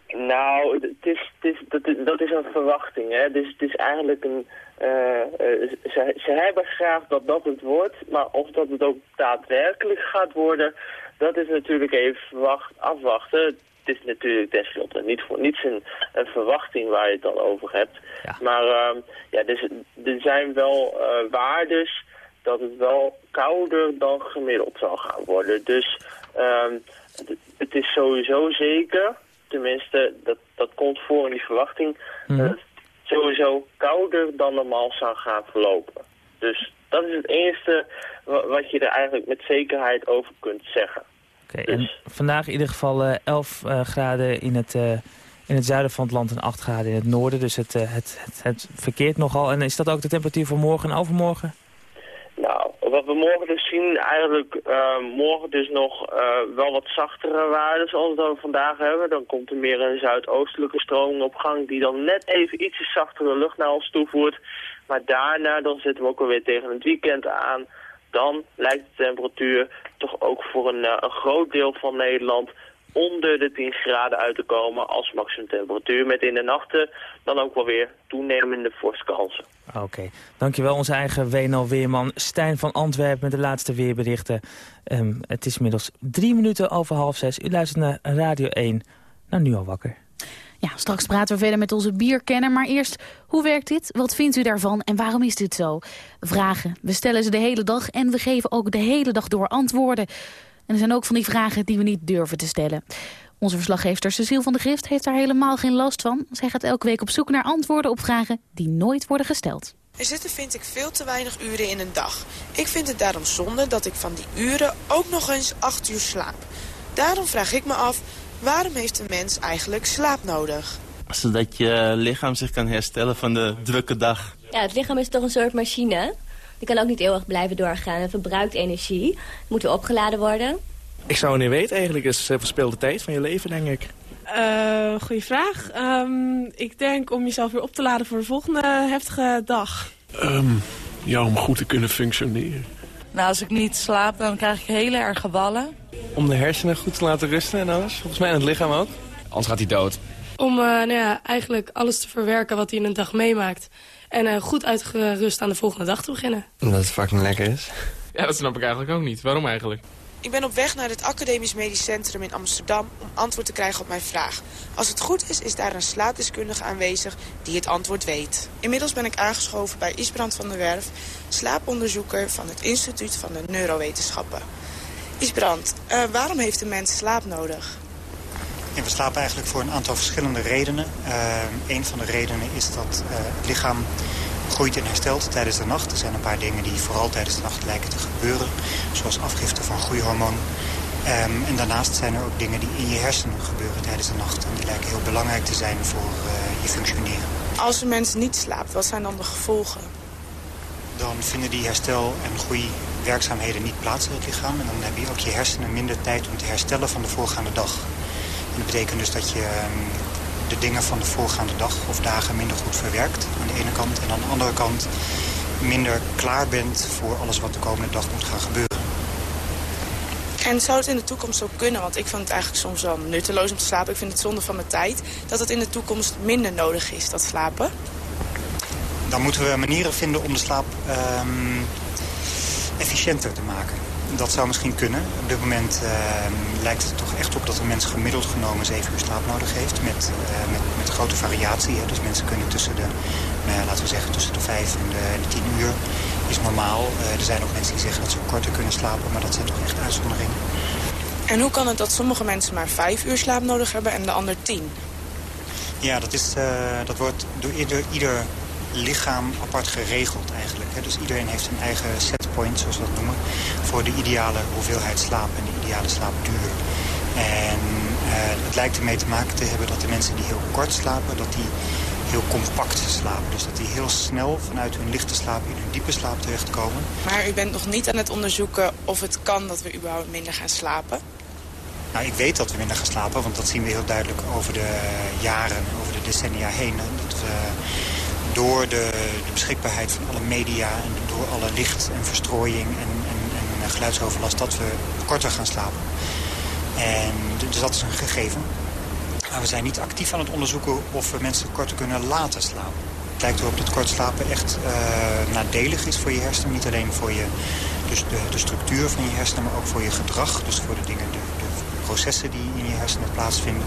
Nou, het is, het is, dat, is, dat is een verwachting. Hè? Dus het is eigenlijk een... Uh, uh, ze, ze hebben graag dat dat het wordt, maar of dat het ook daadwerkelijk gaat worden, dat is natuurlijk even wacht, afwachten. Het is natuurlijk tenslotte niet voor niets een, een verwachting waar je het dan over hebt. Ja. Maar uh, ja, dus, er zijn wel uh, waardes dat het wel kouder dan gemiddeld zal gaan worden. Dus het, het is sowieso zeker, tenminste dat, dat komt voor in die verwachting, Mhm. dat het sowieso kouder dan normaal zou gaan verlopen. Dus dat is het enige wat je er eigenlijk met zekerheid over kunt zeggen. Okay, en vandaag in ieder geval uh, 11 uh, graden in het, uh, in het zuiden van het land en 8 graden in het noorden. Dus het, het, het, het verkeert nogal. En is dat ook de temperatuur voor morgen en overmorgen? Nou, wat we morgen dus zien, eigenlijk morgen dus nog wel wat zachtere waarden zoals we vandaag hebben. Dan komt er meer een zuidoostelijke stroming op gang die dan net even ietsje zachtere lucht naar ons toevoert. Maar daarna dan zitten we ook alweer tegen het weekend aan. Dan lijkt de temperatuur toch ook voor een, uh, een groot deel van Nederland onder de 10 graden uit te komen als maximumtemperatuur. Met in de nachten dan ook wel weer toenemende vorstkansen. Oké, dankjewel onze eigen WNL-weerman Stijn van Antwerpen met de laatste weerberichten. Um, het is inmiddels drie minuten over half zes. U luistert naar Radio 1, nou nu al wakker. Ja, straks praten we verder met onze bierkenner. Maar eerst, hoe werkt dit? Wat vindt u daarvan en waarom is dit zo? Vragen, we stellen ze de hele dag en we geven ook de hele dag door antwoorden. En er zijn ook van die vragen die we niet durven te stellen. Onze verslaggever Cecile van de Grift heeft daar helemaal geen last van. Zij gaat elke week op zoek naar antwoorden op vragen die nooit worden gesteld. Er zitten vind ik veel te weinig uren in een dag. Ik vind het daarom zonde dat ik van die uren ook nog eens 8 uur slaap. Daarom vraag ik me af, waarom heeft een mens eigenlijk slaap nodig? Zodat je lichaam zich kan herstellen van de drukke dag. Ja, het lichaam is toch een soort machine. Die kan ook niet eeuwig blijven doorgaan. Het verbruikt energie. Moet weer opgeladen worden. Ik zou het niet weten eigenlijk. Het is verspeelde tijd van je leven, denk ik. Uh, goeie vraag. Um, ik denk om jezelf weer op te laden voor de volgende heftige dag. Um, ja, om goed te kunnen functioneren. Nou, als ik niet slaap, dan krijg ik hele erge wallen. Om de hersenen goed te laten rusten en alles. Volgens mij en het lichaam ook. Anders gaat hij dood. Om uh, nou ja, eigenlijk alles te verwerken wat hij in een dag meemaakt. En uh, goed uitgerust aan de volgende dag te beginnen. Omdat het fucking lekker is. Ja, dat snap ik eigenlijk ook niet. Waarom eigenlijk? Ik ben op weg naar het Academisch Medisch Centrum in Amsterdam om antwoord te krijgen op mijn vraag. Als het goed is, is daar een slaapdeskundige aanwezig die het antwoord weet. Inmiddels ben ik aangeschoven bij Isbrand van der Werf, slaaponderzoeker van het Instituut van de Neurowetenschappen. Isbrand, uh, waarom heeft een mens slaap nodig? En we slapen eigenlijk voor een aantal verschillende redenen. Uh, een van de redenen is dat uh, het lichaam groeit en herstelt tijdens de nacht. Er zijn een paar dingen die vooral tijdens de nacht lijken te gebeuren. Zoals afgifte van groeihormoon. Um, en daarnaast zijn er ook dingen die in je hersenen gebeuren tijdens de nacht. En die lijken heel belangrijk te zijn voor uh, je functioneren. Als een mens niet slaapt, wat zijn dan de gevolgen? Dan vinden die herstel- en groeiwerkzaamheden niet plaats in het lichaam. En dan heb je ook je hersenen minder tijd om te herstellen van de voorgaande dag. Dat betekent dus dat je ehm, de dingen van de voorgaande dag of dagen minder goed verwerkt aan de ene kant. En aan de andere kant minder klaar bent voor alles wat de komende dag moet gaan gebeuren. En zou het in de toekomst ook kunnen, want ik vind het eigenlijk soms wel nutteloos om te slapen. Ik vind het zonde van mijn tijd, dat het in de toekomst minder nodig is, dat slapen. Dan moeten we manieren vinden om de slaap ehm, efficiënter te maken. Dat zou misschien kunnen. Op dit moment ehm, lijkt het toch echt op dat een mens gemiddeld genomen 7 uur slaap nodig heeft. Met, uh, met, met grote variatie. Hè. Dus mensen kunnen tussen de, nou ja, laten we zeggen, tussen de 5 en de, en de 10 uur is normaal. Uh, er zijn ook mensen die zeggen dat ze korter kunnen slapen, maar dat zijn toch echt uitzonderingen. En hoe kan het dat sommige mensen maar 5 uur slaap nodig hebben en de ander 10? Ja, dat, is, dat wordt door ieder, ieder lichaam apart geregeld eigenlijk. Hè. Dus iedereen heeft een eigen setpoint, zoals we dat noemen... voor de ideale hoeveelheid slaap en de ideale slaapduur. En uh, het lijkt ermee te maken te hebben dat de mensen die heel kort slapen... dat die heel compact slapen. Dus dat die heel snel vanuit hun lichte slaap in hun diepe slaap terechtkomen. Maar u bent nog niet aan het onderzoeken of het kan dat we überhaupt minder gaan slapen? Nou, ik weet dat we minder gaan slapen, want dat zien we heel duidelijk over de jaren, over de decennia heen. Dat we door de, de, beschikbaarheid van alle media en door alle licht en verstrooiing en, en, en geluidsoverlast dat we korter gaan slapen. En dus dat is een gegeven. Maar we zijn niet actief aan het onderzoeken of we mensen korter kunnen laten slapen. Het lijkt erop dat kort slapen echt uh, nadelig is voor je hersenen. Niet alleen voor je, dus de, de structuur van je hersenen, maar ook voor je gedrag. Dus voor de dingen, de, de processen die in je hersenen plaatsvinden.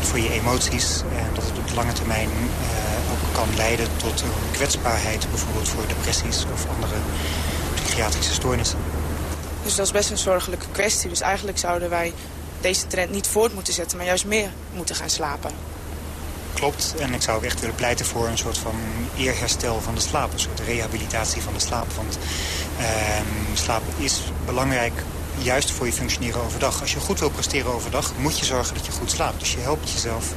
Voor je emoties. En dat het op de lange termijn uh, ook kan leiden tot een kwetsbaarheid. Bijvoorbeeld voor depressies of andere psychiatrische stoornissen. Dus dat is best een zorgelijke kwestie. Dus eigenlijk zouden wij deze trend niet voort moeten zetten, maar juist meer moeten gaan slapen. Klopt, en ik zou ook echt willen pleiten voor een soort van eerherstel van de slaap. Een soort rehabilitatie van de slaap. Want uh, slaap is belangrijk juist voor je functioneren overdag. Als je goed wil presteren overdag, moet je zorgen dat je goed slaapt. Dus je helpt jezelf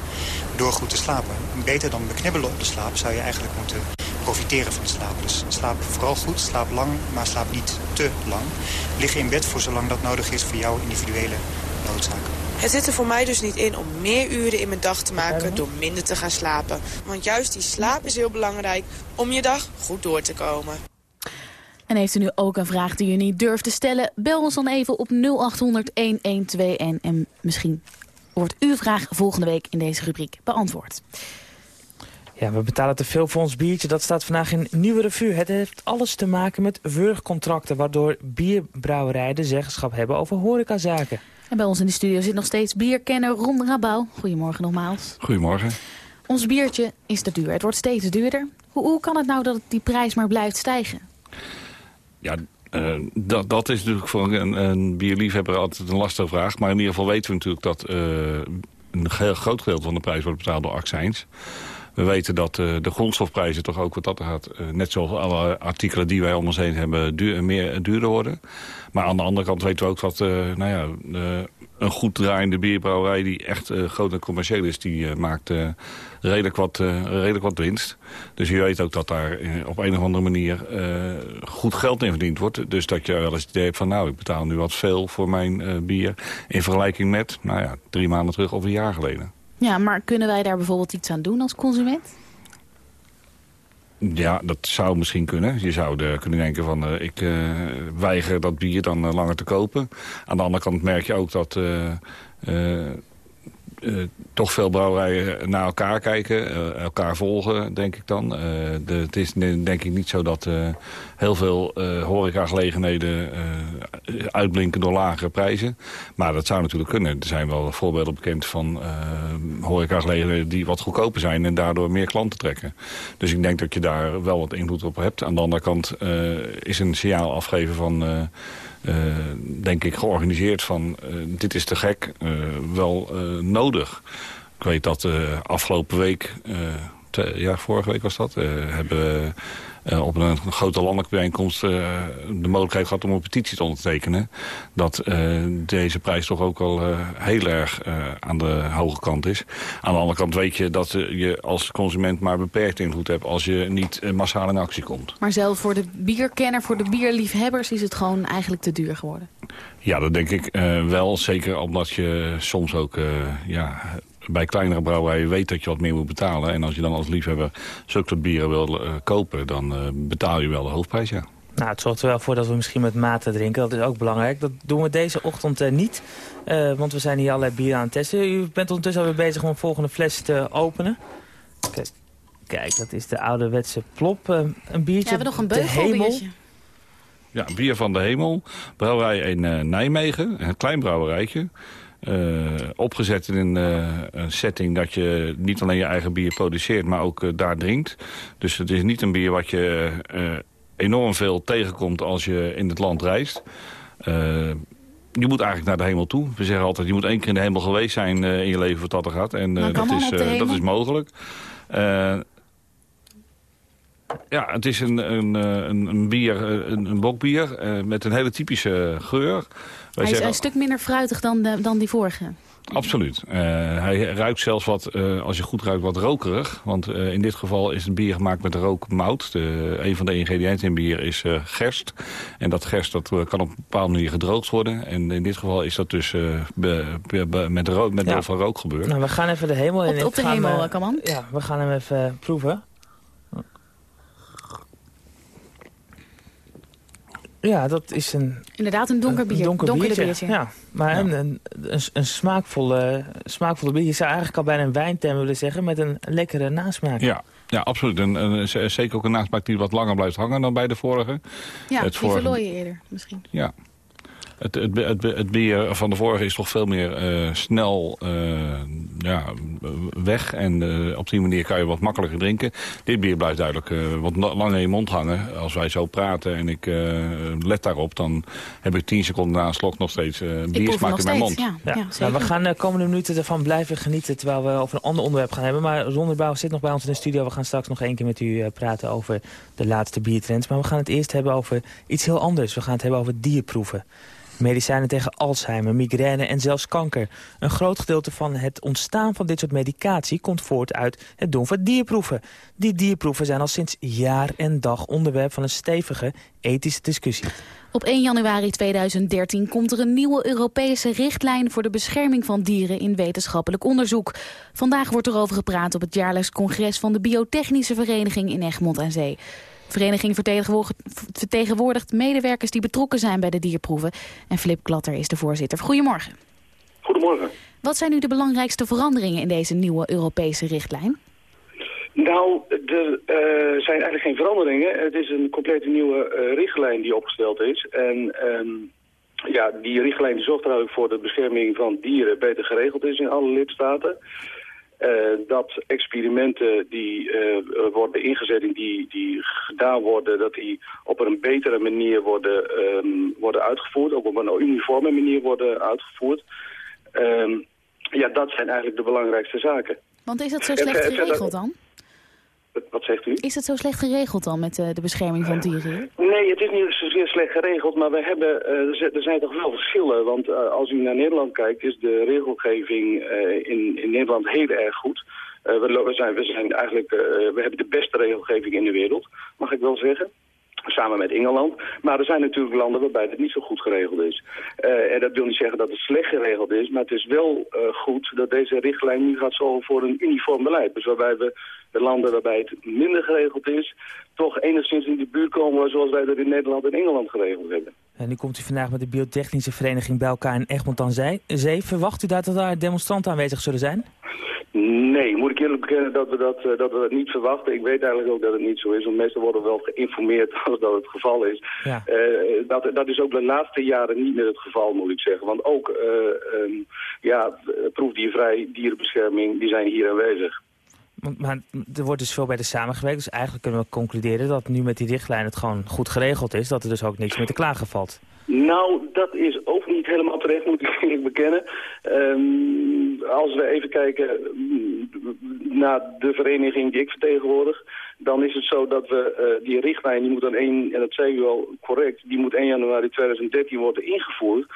door goed te slapen. Beter dan beknibbelen op de slaap zou je eigenlijk moeten profiteren van de slaap. Dus slaap vooral goed, slaap lang, maar slaap niet te lang. Lig in bed voor zolang dat nodig is voor jouw individuele noodzaak. Het zit er voor mij dus niet in om meer uren in mijn dag te maken door minder te gaan slapen. Want juist die slaap is heel belangrijk om je dag goed door te komen. En heeft u nu ook een vraag die u niet durft te stellen? Bel ons dan even op 0800-1121 en misschien wordt uw vraag volgende week in deze rubriek beantwoord. Ja, we betalen te veel voor ons biertje. Dat staat vandaag in Nieuwe Revue. Het heeft alles te maken met wurgcontracten... waardoor bierbrouwerijen de zeggenschap hebben over horecazaken. En bij ons in de studio zit nog steeds bierkenner Ron Rabouw. Goedemorgen nogmaals. Goedemorgen. Ons biertje is te duur. Het wordt steeds duurder. Hoe, hoe kan het nou dat die prijs maar blijft stijgen? Ja, uh, dat, dat is natuurlijk voor een, een bierliefhebber altijd een lastige vraag. Maar in ieder geval weten we natuurlijk dat uh, een heel groot gedeelte van de prijs wordt betaald door accijns. We weten dat uh, de grondstofprijzen toch ook wat dat gaat... Net zoals alle artikelen die wij om ons heen hebben... Duur, meer duurder worden. Maar aan de andere kant weten we ook dat nou ja, een goed draaiende bierbrouwerij... die echt groot en commercieel is... die maakt redelijk, wat, redelijk wat winst. Dus je weet ook dat daar op een of andere manier goed geld in verdiend wordt. Dus dat je wel eens het idee hebt van... nou, ik betaal nu wat veel voor mijn bier... in vergelijking met, nou ja, drie maanden terug of een jaar geleden. Ja, maar kunnen wij daar bijvoorbeeld iets aan doen als consument? Ja, dat zou misschien kunnen. Je zou kunnen denken van uh, ik uh, weiger dat bier dan langer te kopen. Aan de andere kant merk je ook dat uh, toch veel brouwerijen naar elkaar kijken, uh, elkaar volgen, denk ik dan. Uh, de, het is denk ik niet zo dat heel veel horecagelegenheden uitblinken door lagere prijzen. Maar dat zou natuurlijk kunnen. Er zijn wel voorbeelden bekend van horecagelegenheden die wat goedkoper zijn en daardoor meer klanten trekken. Dus ik denk dat je daar wel wat invloed op hebt. Aan de andere kant is een signaal afgeven van... Uh, denk ik, georganiseerd van uh, dit is te gek, uh, wel nodig. Ik weet dat afgelopen week, ja, vorige week was dat, hebben we uh, op een grote landelijke bijeenkomst uh, de mogelijkheid gehad om een petitie te ondertekenen. Dat uh, deze prijs toch ook al heel erg aan de hoge kant is. Aan de andere kant weet je dat je als consument maar beperkt invloed hebt als je niet massaal in actie komt. Maar zelf voor de bierkenner, voor de bierliefhebbers is het gewoon eigenlijk te duur geworden? Ja, dat denk ik eh, wel. Zeker omdat je soms ook eh, ja, bij kleinere brouwerijen weet dat je wat meer moet betalen. En als je dan als liefhebber zulke bieren wil eh, kopen, dan eh, betaal je wel de hoofdprijs, ja. Nou, het zorgt er wel voor dat we misschien met mate drinken. Dat is ook belangrijk. Dat doen we deze ochtend eh, niet. eh, want we zijn hier allerlei bieren aan het testen. U bent ondertussen alweer bezig om een volgende fles te openen. Kijk, kijk dat is de ouderwetse plop. een biertje. Ja, we hebben nog een de hemel. beugelbiertje. Ja, bier van de hemel. Brouwerij in eh, Nijmegen. Een klein brouwerijtje. Eh, opgezet in een, eh, een setting dat je niet alleen je eigen bier produceert, maar ook eh, daar drinkt. Dus het is niet een bier wat je enorm veel tegenkomt als je in het land reist. Je moet eigenlijk naar de hemel toe. We zeggen altijd, je moet één keer in de hemel geweest zijn in je leven wat dat er gaat. En dat, is, dat is mogelijk. Ja, het is een, een, een, een bier, een, een bokbier met een hele typische geur. Wij Hij is zeggen- een stuk minder fruitig dan, de, dan die vorige. Absoluut. Eh, hij ruikt zelfs wat, eh, als je goed ruikt, wat rokerig. Want eh, in dit geval is het bier gemaakt met rookmout. De, een van de ingrediënten in bier is eh, gerst. En dat gerst dat, kan op een bepaalde manier gedroogd worden. En in dit geval is dat dus eh, be- be- be- met, rook, met Ja. rook gebeurd. Nou, we gaan even de hemel in. Op, op de hemel, kan man. Ja, we gaan hem even proeven. Ja, dat is een, Inderdaad, een donker bier. een donker biertje. biertje. Ja, maar Een, een, een, een smaakvolle, smaakvolle bier. Je zou eigenlijk al bijna een wijnterm willen zeggen met een lekkere nasmaak. Ja, ja, absoluut. En, en z- zeker ook een nasmaak die wat langer blijft hangen dan bij de vorige. Ja, Het die vorige- verloor je eerder misschien. Ja. Het, het, het, het bier van de vorige is toch veel meer eh, snel eh, ja, weg. En eh, op die manier kan je wat makkelijker drinken. Dit bier blijft duidelijk eh, wat la- langer in je mond hangen. Als wij zo praten en ik eh, let daarop... dan heb ik tien seconden na een slok nog steeds eh biersmaak nog in mijn mond. ja. Ja. nou, we gaan de komende minuten ervan blijven genieten... terwijl we over een ander onderwerp gaan hebben. Maar Ron de Bouw zit nog bij ons in de studio. We gaan straks nog één keer met u eh, praten over de laatste biertrends. Maar we gaan het eerst hebben over iets heel anders. We gaan het hebben over dierproeven. Medicijnen tegen Alzheimer, migraine en zelfs kanker. Een groot gedeelte van het ontstaan van dit soort medicatie... komt voort uit het doen van dierproeven. Die dierproeven zijn al sinds jaar en dag onderwerp van een stevige ethische discussie. Op 1 januari 2013 komt er een nieuwe Europese richtlijn voor de bescherming van dieren in wetenschappelijk onderzoek. Vandaag wordt erover gepraat op het jaarlijks congres van de Biotechnische Vereniging in Egmond aan Zee. Vereniging vertegenwoordigt, medewerkers die betrokken zijn bij de dierproeven. En Flip Klatter is de voorzitter. Goedemorgen. Goedemorgen. Wat zijn nu de belangrijkste veranderingen in deze nieuwe Europese richtlijn? Nou, er eh, zijn eigenlijk geen veranderingen. Het is een complete nieuwe eh, richtlijn die opgesteld is. En ehm, ja, die richtlijn zorgt er eigenlijk voor dat de bescherming van dieren beter geregeld is in alle lidstaten. Eh, dat experimenten die eh, worden ingezet en die, die gedaan worden, dat die op een betere manier worden, ehm, worden uitgevoerd. Ook op een uniforme manier worden uitgevoerd. Ehm, ja, dat zijn eigenlijk de belangrijkste zaken. Want is dat zo slecht geregeld dan? Wat zegt u? Is het zo slecht geregeld dan met eh, de bescherming van dieren? Nee, het is niet zozeer slecht geregeld, maar we hebben, eh, er, zijn, toch wel verschillen. Want eh, als u naar Nederland kijkt, is de regelgeving in, in Nederland heel erg goed. We, zijn, we, zijn eigenlijk, we hebben de beste regelgeving in de wereld, mag ik wel zeggen. Samen met Engeland. Maar er zijn natuurlijk landen waarbij het niet zo goed geregeld is. Eh, en dat wil niet zeggen dat het slecht geregeld is. Maar het is wel eh, goed dat deze richtlijn nu gaat zorgen voor een uniform beleid. Dus waarbij we de landen waarbij het minder geregeld is... toch enigszins in de buurt komen zoals wij dat in Nederland en Engeland geregeld hebben. En nu komt u vandaag met de biotechnische vereniging bij elkaar in Egmond aan Zee. Verwacht u dat er daar demonstranten aanwezig zullen zijn? Nee, moet ik eerlijk bekennen dat we dat, eh, dat we dat niet verwachten. Ik weet eigenlijk ook dat het niet zo is, want meestal worden we wel geïnformeerd als dat het geval is. Ja. Eh, dat, dat is ook de laatste jaren niet meer het geval, moet ik zeggen. Want ook eh, ehm, ja, proefdiervrij, dierenbescherming, die zijn hier aanwezig. Maar er wordt dus veel bij de samengewerkt. Dus eigenlijk kunnen we concluderen dat nu met die richtlijn het gewoon goed geregeld is. Dat er dus ook niks meer te klagen valt. Nou, dat is ook niet helemaal terecht, moet ik eerlijk bekennen. Ehm, als we even kijken mm, naar de vereniging die ik vertegenwoordig... dan is het zo dat we eh, die richtlijn, die moet dan 1, en dat zei u wel correct... die moet 1 januari 2013 worden ingevoerd.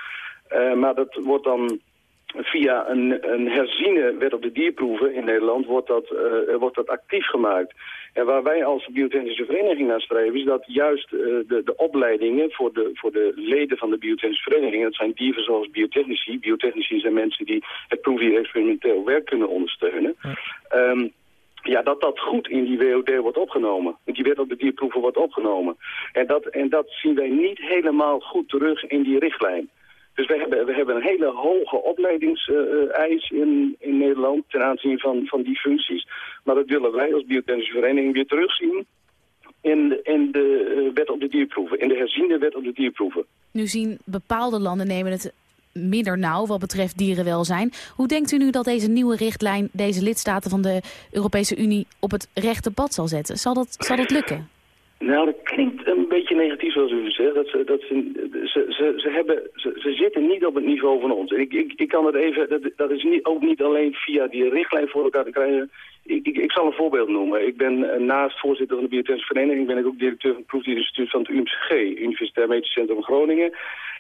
Eh, maar dat wordt dan via een, een herziene wet op de dierproeven in Nederland wordt dat, uh, wordt dat actief gemaakt. En waar wij als biotechnische vereniging naar streven is dat juist uh, de, de opleidingen voor de, voor de leden van de biotechnische vereniging, dat zijn dieven zoals biotechnici. Biotechnici zijn mensen die het proefdier experimenteel werk kunnen ondersteunen. Ja. Um, ja, dat dat goed in die WOD wordt opgenomen. Die wet op de dierproeven wordt opgenomen. En dat, en dat zien wij niet helemaal goed terug in die richtlijn. Dus we hebben, we hebben een hele hoge opleidingseis in, in Nederland ten aanzien van, van die functies. Maar dat willen wij als biotechnische vereniging weer terugzien in de, in de wet op de dierproeven, in de herziende wet op de dierproeven. Nu zien bepaalde landen nemen het minder nauw wat betreft dierenwelzijn. Hoe denkt u nu dat deze nieuwe richtlijn deze lidstaten van de Europese Unie op het rechte pad zal zetten? Zal dat, zal dat lukken? Nou, dat klinkt een beetje negatief zoals u zegt. Dat ze, dat ze, ze, ze, ze, hebben, ze, ze zitten niet op het niveau van ons. Ik, ik, ik kan het even, dat, dat is niet, ook niet alleen via die richtlijn voor elkaar te krijgen. Ik, ik, ik zal een voorbeeld noemen. Ik ben eh, naast voorzitter van de Biotechnische Vereniging... ben ik ook directeur van het proefdieninstituut van het UMCG, Universitair Medisch Centrum Groningen.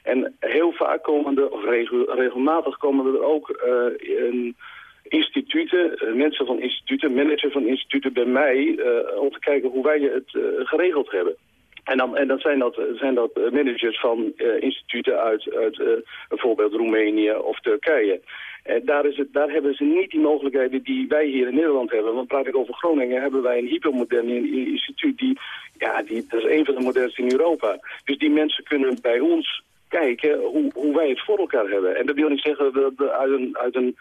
En heel vaak komen er, of regelmatig komen er ook uh, een instituten, eh, mensen van instituten, manager van instituten bij mij... Uh, om te kijken hoe wij het uh, geregeld hebben. En dan, en dan zijn, dat, zijn dat managers van instituten uit, uit bijvoorbeeld Roemenië of Turkije. En daar, is het, daar hebben ze niet die mogelijkheden die wij hier in Nederland hebben. Want praat ik over Groningen, hebben wij een hypermodern instituut. Die, ja, die, dat is een van de modernste in Europa. Dus die mensen kunnen bij ons kijken hoe, hoe wij het voor elkaar hebben. En dat wil niet zeggen dat we uit een, uit een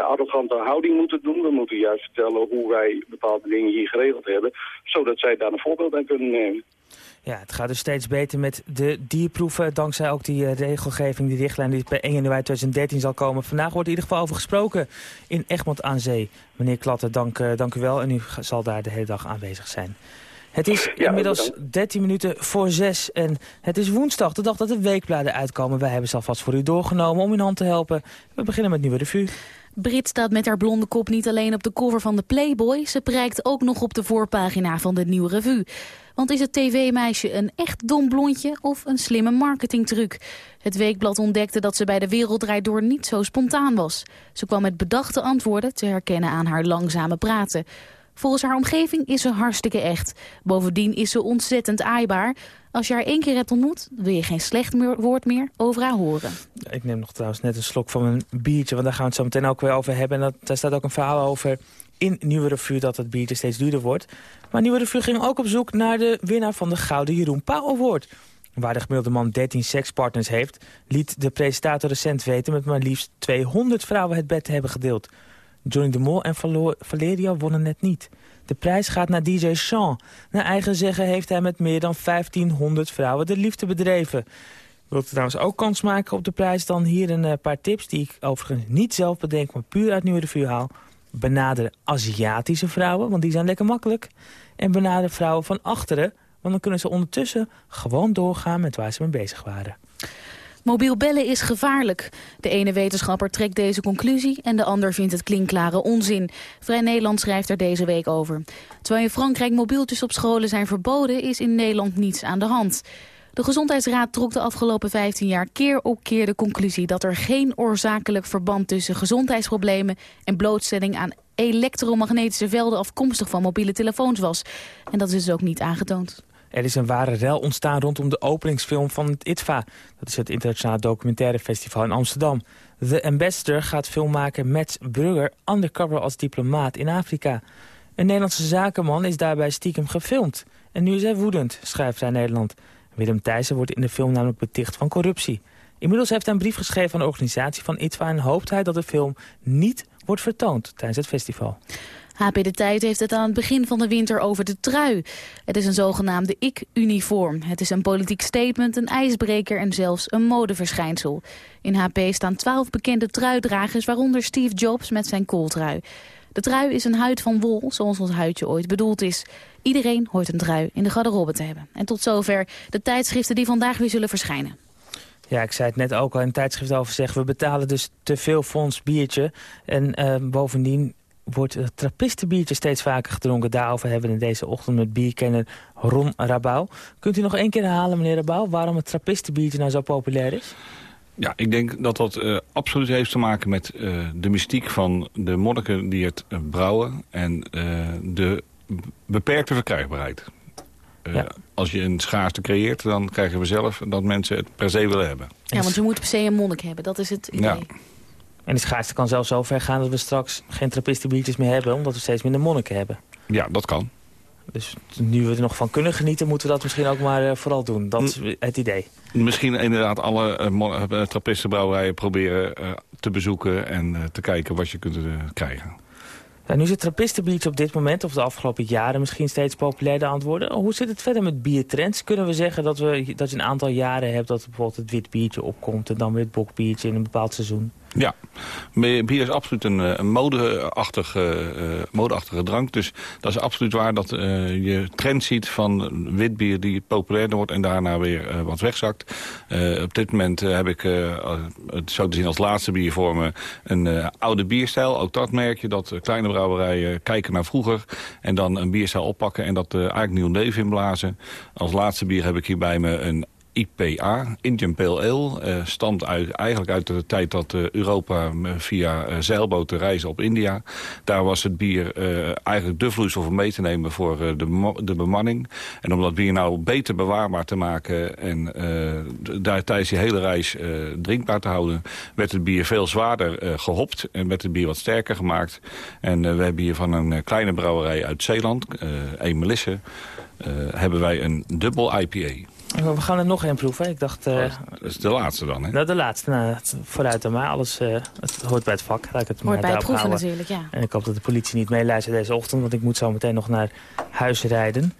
arrogante houding moeten doen. We moeten juist vertellen hoe wij bepaalde dingen hier geregeld hebben. Zodat zij daar een voorbeeld aan kunnen nemen. Ja, het gaat dus steeds beter met de dierproeven. Dankzij ook die uh, regelgeving, die richtlijn die per 1 januari 2013 zal komen. Vandaag wordt in ieder geval over gesproken in Egmond aan Zee. Meneer Klatten, dank, uh, dank u wel. En u zal daar de hele dag aanwezig zijn. Het is ja, inmiddels bedankt. 13 minuten voor 6 en het is woensdag, de dag dat de weekbladen uitkomen. Wij hebben ze alvast voor u doorgenomen om in hand te helpen. We beginnen met Nieuwe Revue. Brit staat met haar blonde kop niet alleen op de cover van de Playboy... ze prijkt ook nog op de voorpagina van de Nieuwe Revue. Want is het tv-meisje een echt dom blondje of een slimme marketingtruc? Het Weekblad ontdekte dat ze bij de Wereldrijd Door niet zo spontaan was. Ze kwam met bedachte antwoorden te herkennen aan haar langzame praten. Volgens haar omgeving is ze hartstikke echt. Bovendien is ze ontzettend aaibaar. Als je haar één keer hebt ontmoet, wil je geen slecht woord meer over haar horen. Ik neem nog trouwens net een slok van mijn biertje, want daar gaan we het zo meteen ook weer over hebben. En dat, daar staat ook een verhaal over in Nieuwe Revue dat het biertje steeds duurder wordt. Maar Nieuwe Revue ging ook op zoek naar de winnaar van de Gouden Jeroen Pauw Award. Waar de gemiddelde man 13 sekspartners heeft, liet de presentator recent weten met maar liefst 200 vrouwen het bed te hebben gedeeld. Johnny de Mol en Valeria wonnen net niet. De prijs gaat naar DJ Sean. Naar eigen zeggen heeft hij met meer dan 1500 vrouwen de liefde bedreven. Wilt u trouwens ook kans maken op de prijs? Dan hier een uh, paar tips die ik overigens niet zelf bedenk, maar puur uit Nieuwe Revue haal. Benader Aziatische vrouwen, want die zijn lekker makkelijk. En benader vrouwen van achteren, want dan kunnen ze ondertussen gewoon doorgaan met waar ze mee bezig waren. Mobiel bellen is gevaarlijk. De ene wetenschapper trekt deze conclusie en de ander vindt het klinkklare onzin. Vrij Nederland schrijft er deze week over. Terwijl in Frankrijk mobieltjes op scholen zijn verboden, is in Nederland niets aan de hand. De Gezondheidsraad trok de afgelopen 15 jaar keer op keer de conclusie dat er geen oorzakelijk verband tussen gezondheidsproblemen en blootstelling aan elektromagnetische velden afkomstig van mobiele telefoons was. En dat is dus ook niet aangetoond. Er is een ware rel ontstaan rondom de openingsfilm van het ITVA. Dat is het Internationaal Documentaire Festival in Amsterdam. The Ambassador gaat filmmaker Mats Brugger undercover als diplomaat in Afrika. Een Nederlandse zakenman is daarbij stiekem gefilmd. En nu is hij woedend, schrijft hij Nederland. Willem Thijssen wordt in de film namelijk beticht van corruptie. Inmiddels heeft hij een brief geschreven aan de organisatie van ITVA... en hoopt hij dat de film niet wordt vertoond tijdens het festival. HP De Tijd heeft het aan het begin van de winter over de trui. Het is een zogenaamde ik-uniform. Het is een politiek statement, een ijsbreker en zelfs een modeverschijnsel. In HP staan twaalf bekende truidragers, waaronder Steve Jobs met zijn kooltrui. De trui is een huid van wol, zoals ons huidje ooit bedoeld is. Iedereen hoort een trui in de garderobe te hebben. En tot zover de tijdschriften die vandaag weer zullen verschijnen. Ja, ik zei het net ook al in tijdschrift over zeggen. We betalen dus te veel ons biertje. En uh, bovendien wordt het trappistenbiertje steeds vaker gedronken. Daarover hebben we in deze ochtend met bierkenner Ron Rabouw. Kunt u nog één keer herhalen, meneer Rabouw, waarom het trappistenbiertje nou zo populair is? Ja, ik denk dat dat uh, absoluut heeft te maken met uh, de mystiek van de monniken die het uh, brouwen... en de beperkte verkrijgbaarheid. Ja. Als je een schaarste creëert, dan krijgen we zelf dat mensen het per se willen hebben. Ja, want je moet per se een monnik hebben, dat is het idee. Ja. En de schaarste kan zelfs zo ver gaan dat we straks geen trappistenbiertjes meer hebben... omdat we steeds minder monniken hebben. Ja, dat kan. Dus nu we er nog van kunnen genieten, moeten we dat misschien ook maar uh, vooral doen. Dat is het idee. Misschien inderdaad alle uh, trappistenbrouwerijen proberen uh, te bezoeken... en te kijken wat je kunt krijgen. Ja, nu is het trappistenbiertje op dit moment, of de afgelopen jaren misschien steeds populairder aan het worden. Hoe zit het verder met biertrends? Kunnen we zeggen dat, we, dat je een aantal jaren hebt dat bijvoorbeeld het wit biertje opkomt... en dan weer het bokbiertje in een bepaald seizoen? Ja, bier is absoluut een, eh, een modeachtige, uh, modeachtige drank. Dus dat is absoluut waar dat uh, je trend ziet van wit bier die populairder wordt en daarna weer wat wegzakt. op dit moment heb ik, het zo te zien als laatste bier voor me, een oude bierstijl. Ook dat merk je, dat kleine brouwerijen kijken naar vroeger en dan een bierstijl oppakken en dat eigenlijk nieuw leven inblazen. Als laatste bier heb ik hier bij me een IPA, Indian Pale Ale. Uh, stamt uit, eigenlijk uit de tijd dat uh, Europa via uh, zeilboten reizen op India. Daar was het bier eigenlijk de vloeistof om mee te nemen voor de, de bemanning. En om dat bier nou beter bewaarbaar te maken en daar tijdens die hele reis drinkbaar te houden... werd het bier veel zwaarder gehopt en werd het bier wat sterker gemaakt. En we hebben hier van een kleine brouwerij uit Zeeland, Emelisse... hebben wij een dubbel IPA. We gaan er nog één proeven. Ik dacht... Uh, dat is de laatste dan, hè? Nou, de laatste. Nou, vooruit dan maar. Alles uh, het hoort bij het vak. Laat ik het hoort bij het proeven natuurlijk, ja. En ik hoop dat de politie niet meeluistert deze ochtend. Want ik moet zo meteen nog naar huis rijden.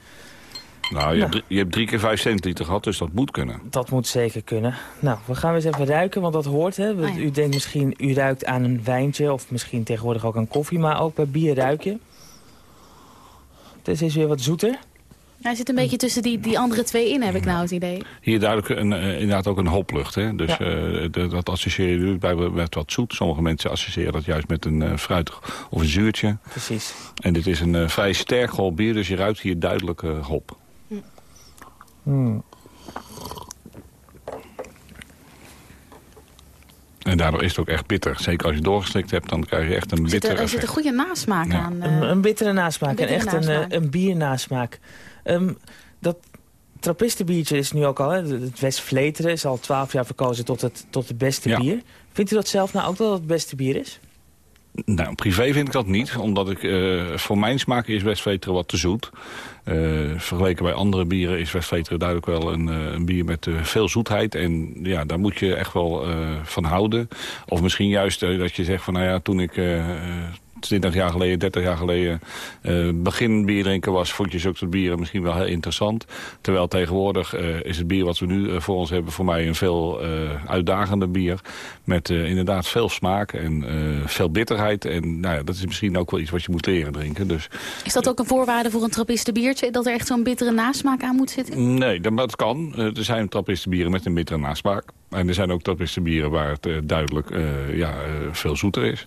Nou, je, nou. Hebt, je hebt drie keer vijf centiliter gehad, dus dat moet kunnen. Dat moet zeker kunnen. Nou, we gaan eens even ruiken, want dat hoort. Hè. Oh, ja. U denkt misschien, u ruikt aan een wijntje of misschien tegenwoordig ook aan koffie. Maar ook bij bier ruik je. Het is weer wat zoeter. Hij zit een beetje tussen die, die andere twee in, heb ik nou het idee. Hier duidelijk een, uh, inderdaad ook een hoplucht. Hè? Dus ja. uh, de, dat associeer je bij met wat zoet. Sommige mensen associëren dat juist met een uh, fruitig of een zuurtje. Precies. En dit is een vrij sterk hop bier, dus je ruikt hier duidelijk hop. Hm. Mm. En daardoor is het ook echt bitter. Zeker als je doorgeslikt hebt, dan krijg je echt een bitter Er zit een goede nasmaak ja. aan. Een, een, bittere nasmaak. Een en echt nasmaak. een, een biernasmaak. Um, dat trappistenbiertje is nu ook al, hè, het West Vleteren is al twaalf jaar verkozen tot het, tot het beste ja. bier. Vindt u dat zelf nou ook dat het beste bier is? Nou, privé vind ik dat niet. Omdat ik, uh, voor mijn smaak is West Vleteren wat te zoet. Uh, vergeleken bij andere bieren is West Vleteren duidelijk wel een, uh, een bier met veel zoetheid. En ja, daar moet je echt wel van houden. Of misschien juist dat je zegt van, nou ja, toen ik 20 jaar geleden, 30 jaar geleden uh, begin bier drinken was, vond je zulke bieren misschien wel heel interessant. Terwijl tegenwoordig uh, is het bier wat we nu uh, voor ons hebben voor mij een veel uitdagender bier. Met inderdaad veel smaak en veel bitterheid. En nou ja, dat is misschien ook wel iets wat je moet leren drinken. Dus, is dat ook een voorwaarde voor een trappistenbiertje? Dat er echt zo'n bittere nasmaak aan moet zitten? Nee, dat, dat kan. er zijn trappistenbieren met een bittere nasmaak. En er zijn ook trappistenbieren waar het duidelijk ja, veel zoeter is.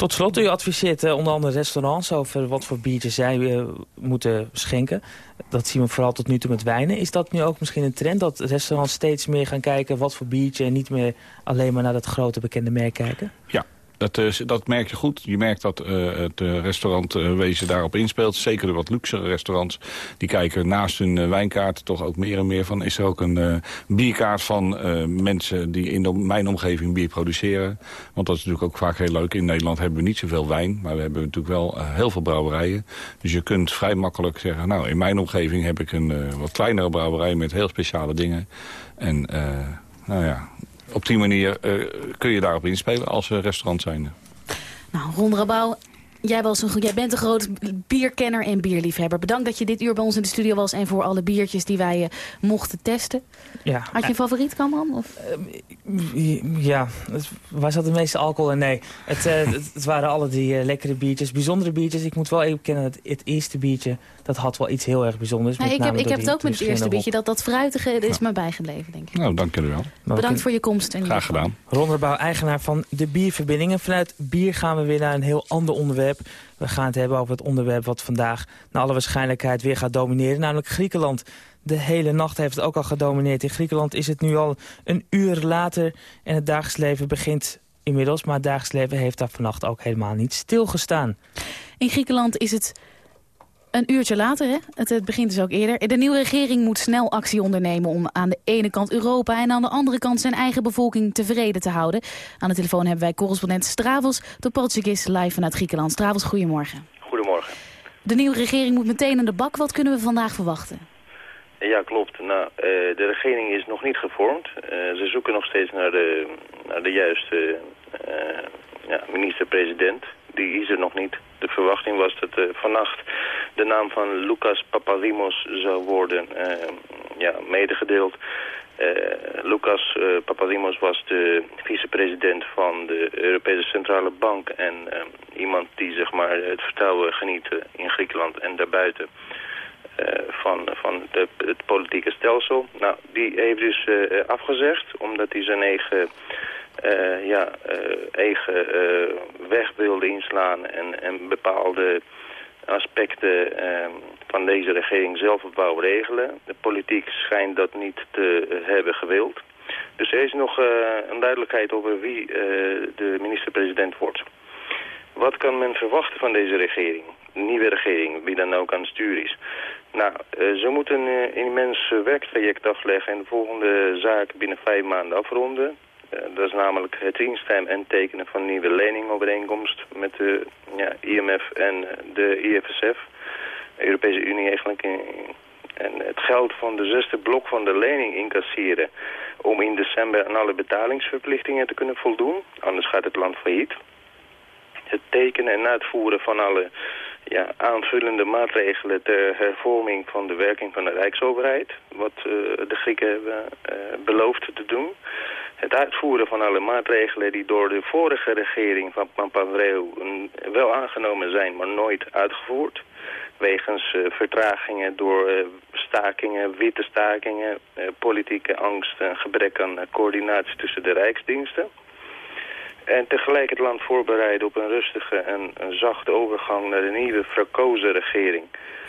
Tot slot, u adviseert uh, onder andere restaurants over wat voor biertjes zij uh, moeten schenken. Dat zien we vooral tot nu toe met wijnen. Is dat nu ook misschien een trend dat restaurants steeds meer gaan kijken wat voor biertje... en niet meer alleen maar naar dat grote bekende merk kijken? Ja, dat, uh, dat merk je goed. Je merkt dat uh, het restaurantwezen daarop inspeelt. Zeker de wat luxere restaurants. Die kijken naast hun wijnkaart toch ook meer en meer van... is er ook een bierkaart van mensen die in de, mijn omgeving bier produceren. Want dat is natuurlijk ook vaak heel leuk. In Nederland hebben we niet zoveel wijn. Maar we hebben natuurlijk wel heel veel brouwerijen. Dus je kunt vrij makkelijk zeggen... nou, in mijn omgeving heb ik een wat kleinere brouwerij met heel speciale dingen. En nou ja, op die manier uh, kun je daarop inspelen als uh, restaurant zijnde. Nou, Ron Rabouw, Jij, was een, jij bent een groot bierkenner en bierliefhebber. Bedankt dat je dit uur bij ons in de studio was... en voor alle biertjes die wij uh, mochten testen. Ja. Had je een favoriet, Kamran? Of? Uh, ja, het, waar zat de meeste alcohol in? Nee, het, uh, het, het, waren alle die lekkere biertjes. Bijzondere biertjes. Ik moet wel even kennen, het, het eerste biertje... dat had wel iets heel erg bijzonders. Nee, ik heb, ik heb het ook met het eerste biertje. Dat, dat fruitige is me bijgebleven, denk ik. Nou, dank jullie wel. Bedankt voor je komst. Graag gedaan. Ron Rabouw, eigenaar van de Bierverbindingen. Vanuit bier gaan we weer naar een heel ander onderwerp onderwerp. We gaan het hebben over het onderwerp wat vandaag naar alle waarschijnlijkheid weer gaat domineren, namelijk Griekenland. De hele nacht heeft het ook al gedomineerd. In Griekenland is het nu al een uur later en het dagelijks leven begint inmiddels. Maar het dagelijks leven heeft daar vannacht ook helemaal niet stilgestaan. In Griekenland is het een uurtje later, hè? Het, het, begint dus ook eerder. De nieuwe regering moet snel actie ondernemen om aan de ene kant Europa... en aan de andere kant zijn eigen bevolking tevreden te houden. Aan de telefoon hebben wij correspondent Stravos, de Portugees live vanuit Griekenland. Stravos, goedemorgen. Goedemorgen. De nieuwe regering moet meteen aan de bak. Wat kunnen we vandaag verwachten? Ja, klopt. Nou, uh, de regering is nog niet gevormd. Uh, ze zoeken nog steeds naar de, naar de juiste uh, ja, minister-president. Die is er nog niet. De verwachting was dat vannacht de naam van Lucas Papadimos zou worden ja, medegedeeld. Lucas Papadimos was de vicepresident van de Europese Centrale Bank en iemand die zeg maar, het vertrouwen geniet in Griekenland en daarbuiten. Van, van de, het politieke stelsel. Nou, die heeft dus afgezegd omdat hij zijn eigen ja, eigen weg wilde inslaan en, en bepaalde aspecten van deze regering zelf op wou regelen. De politiek schijnt dat niet te hebben gewild. Dus er is nog een duidelijkheid over wie de minister-president wordt. Wat kan men verwachten van deze regering? Nieuwe regering, wie dan ook aan het stuur is. Nou, ze moeten een immens werktraject afleggen en de volgende zaak binnen vijf maanden afronden. Dat is namelijk het instemmen en tekenen van nieuwe leningovereenkomst met de ja, IMF en de IFSF, de Europese Unie eigenlijk. En het geld van de zesde blok van de lening incasseren om in december aan alle betalingsverplichtingen te kunnen voldoen. Anders gaat het land failliet. Het tekenen en uitvoeren van alle ja, aanvullende maatregelen ter hervorming van de werking van de Rijksoverheid. Wat uh, de Grieken hebben uh, beloofd te doen het uitvoeren van alle maatregelen die door de vorige regering van Papandreou wel aangenomen zijn, maar nooit uitgevoerd. Wegens uh, vertragingen door stakingen, witte stakingen, politieke angst en gebrek aan coördinatie tussen de rijksdiensten. En tegelijk het land voorbereiden op een rustige en een zachte overgang naar de nieuwe frakoze regering.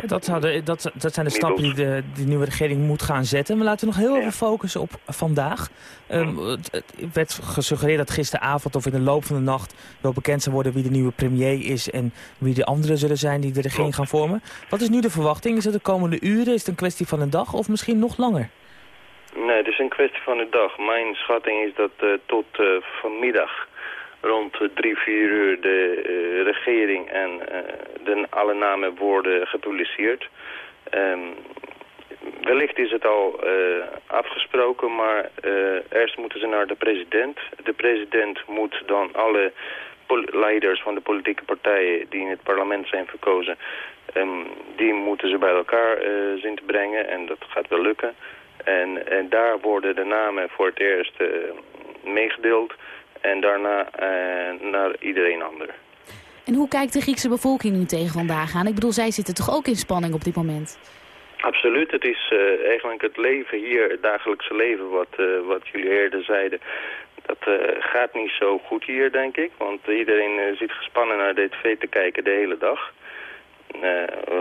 Dat, zouden, dat, dat zijn de stappen die de, die nieuwe regering moet gaan zetten. Maar laten we nog heel even focussen op vandaag. Um, het werd gesuggereerd dat gisteravond of in de loop van de nacht... wel bekend zou worden wie de nieuwe premier is... en wie de anderen zullen zijn die de regering gaan vormen. Wat is nu de verwachting? Is het de komende uren? Is het een kwestie van een dag of misschien nog langer? Nee, het is een kwestie van een dag. Mijn schatting is dat uh, tot uh, vanmiddag rond drie, vier uur de uh, regering en uh, de, alle namen worden gepubliceerd. Um, wellicht is het al uh, afgesproken, maar eerst moeten ze naar de president. De president moet dan alle leiders van de politieke partijen die in het parlement zijn verkozen... Um, die moeten ze bij elkaar zien te brengen en dat gaat wel lukken. En, en daar worden de namen voor het eerst meegedeeld en daarna uh, naar iedereen ander. En hoe kijkt de Griekse bevolking nu tegen vandaag aan? Ik bedoel, zij zitten toch ook in spanning op dit moment? Absoluut, het is uh, eigenlijk het leven hier, het dagelijkse leven, wat, uh, wat jullie eerder zeiden. Dat gaat niet zo goed hier, denk ik, want iedereen zit gespannen naar de tv te kijken de hele dag.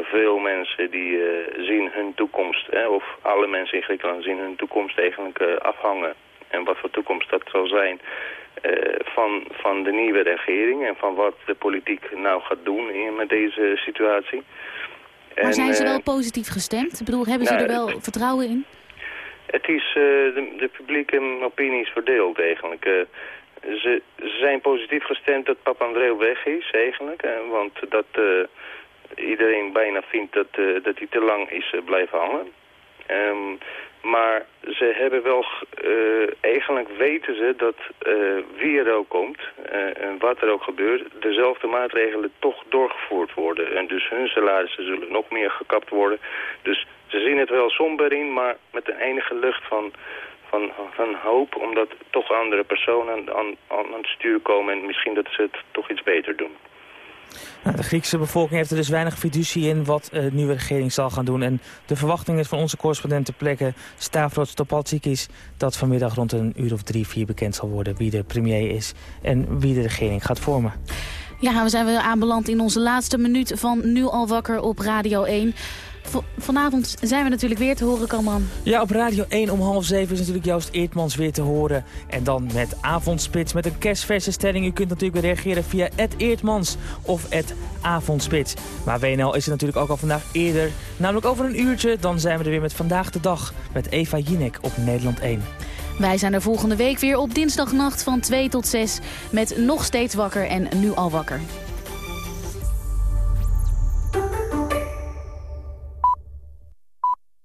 veel mensen die zien hun toekomst, of alle mensen in Griekenland zien hun toekomst eigenlijk afhangen. En wat voor toekomst dat zal zijn, van, van de nieuwe regering en van wat de politiek nou gaat doen in, met deze situatie. Maar en, zijn ze wel positief gestemd? Ik bedoel, hebben nou, ze er wel vertrouwen in? Het is, uh, de, de, publieke opinie is verdeeld eigenlijk. Ze, zijn positief gestemd dat Papandreou weg is eigenlijk. want dat iedereen bijna vindt dat, dat hij te lang is blijven hangen. Um, maar ze hebben wel, uh, eigenlijk weten ze dat uh, wie er ook komt uh, en wat er ook gebeurt, dezelfde maatregelen toch doorgevoerd worden. En dus hun salarissen zullen nog meer gekapt worden. Dus ze zien het wel somber in, maar met een enige lucht van, van, van hoop, omdat toch andere personen aan, aan het stuur komen en misschien dat ze het toch iets beter doen. Nou, de Griekse bevolking heeft er dus weinig fiducie in wat uh, de nieuwe regering zal gaan doen. En de verwachting is van onze correspondent ter plekke, Stavros Topaltsikis... dat vanmiddag rond een uur of drie, vier bekend zal worden wie de premier is... en wie de regering gaat vormen. Ja, we zijn weer aanbeland in onze laatste minuut van Nu al wakker op Radio 1. Vanavond zijn we natuurlijk weer te horen, Kalman. Ja, op Radio 1 om half 7 is natuurlijk Joost Eertmans weer te horen. En dan met Avondspits met een kerstverse stelling. U kunt natuurlijk weer reageren via het Eertmans of het Avondspits. Maar WNL is er natuurlijk ook al vandaag eerder. Namelijk over een uurtje, dan zijn we er weer met Vandaag de Dag. Met Eva Jinek op Nederland 1. Wij zijn er volgende week weer op dinsdagnacht van 2 tot 6 met Nog Steeds Wakker en Nu Al Wakker.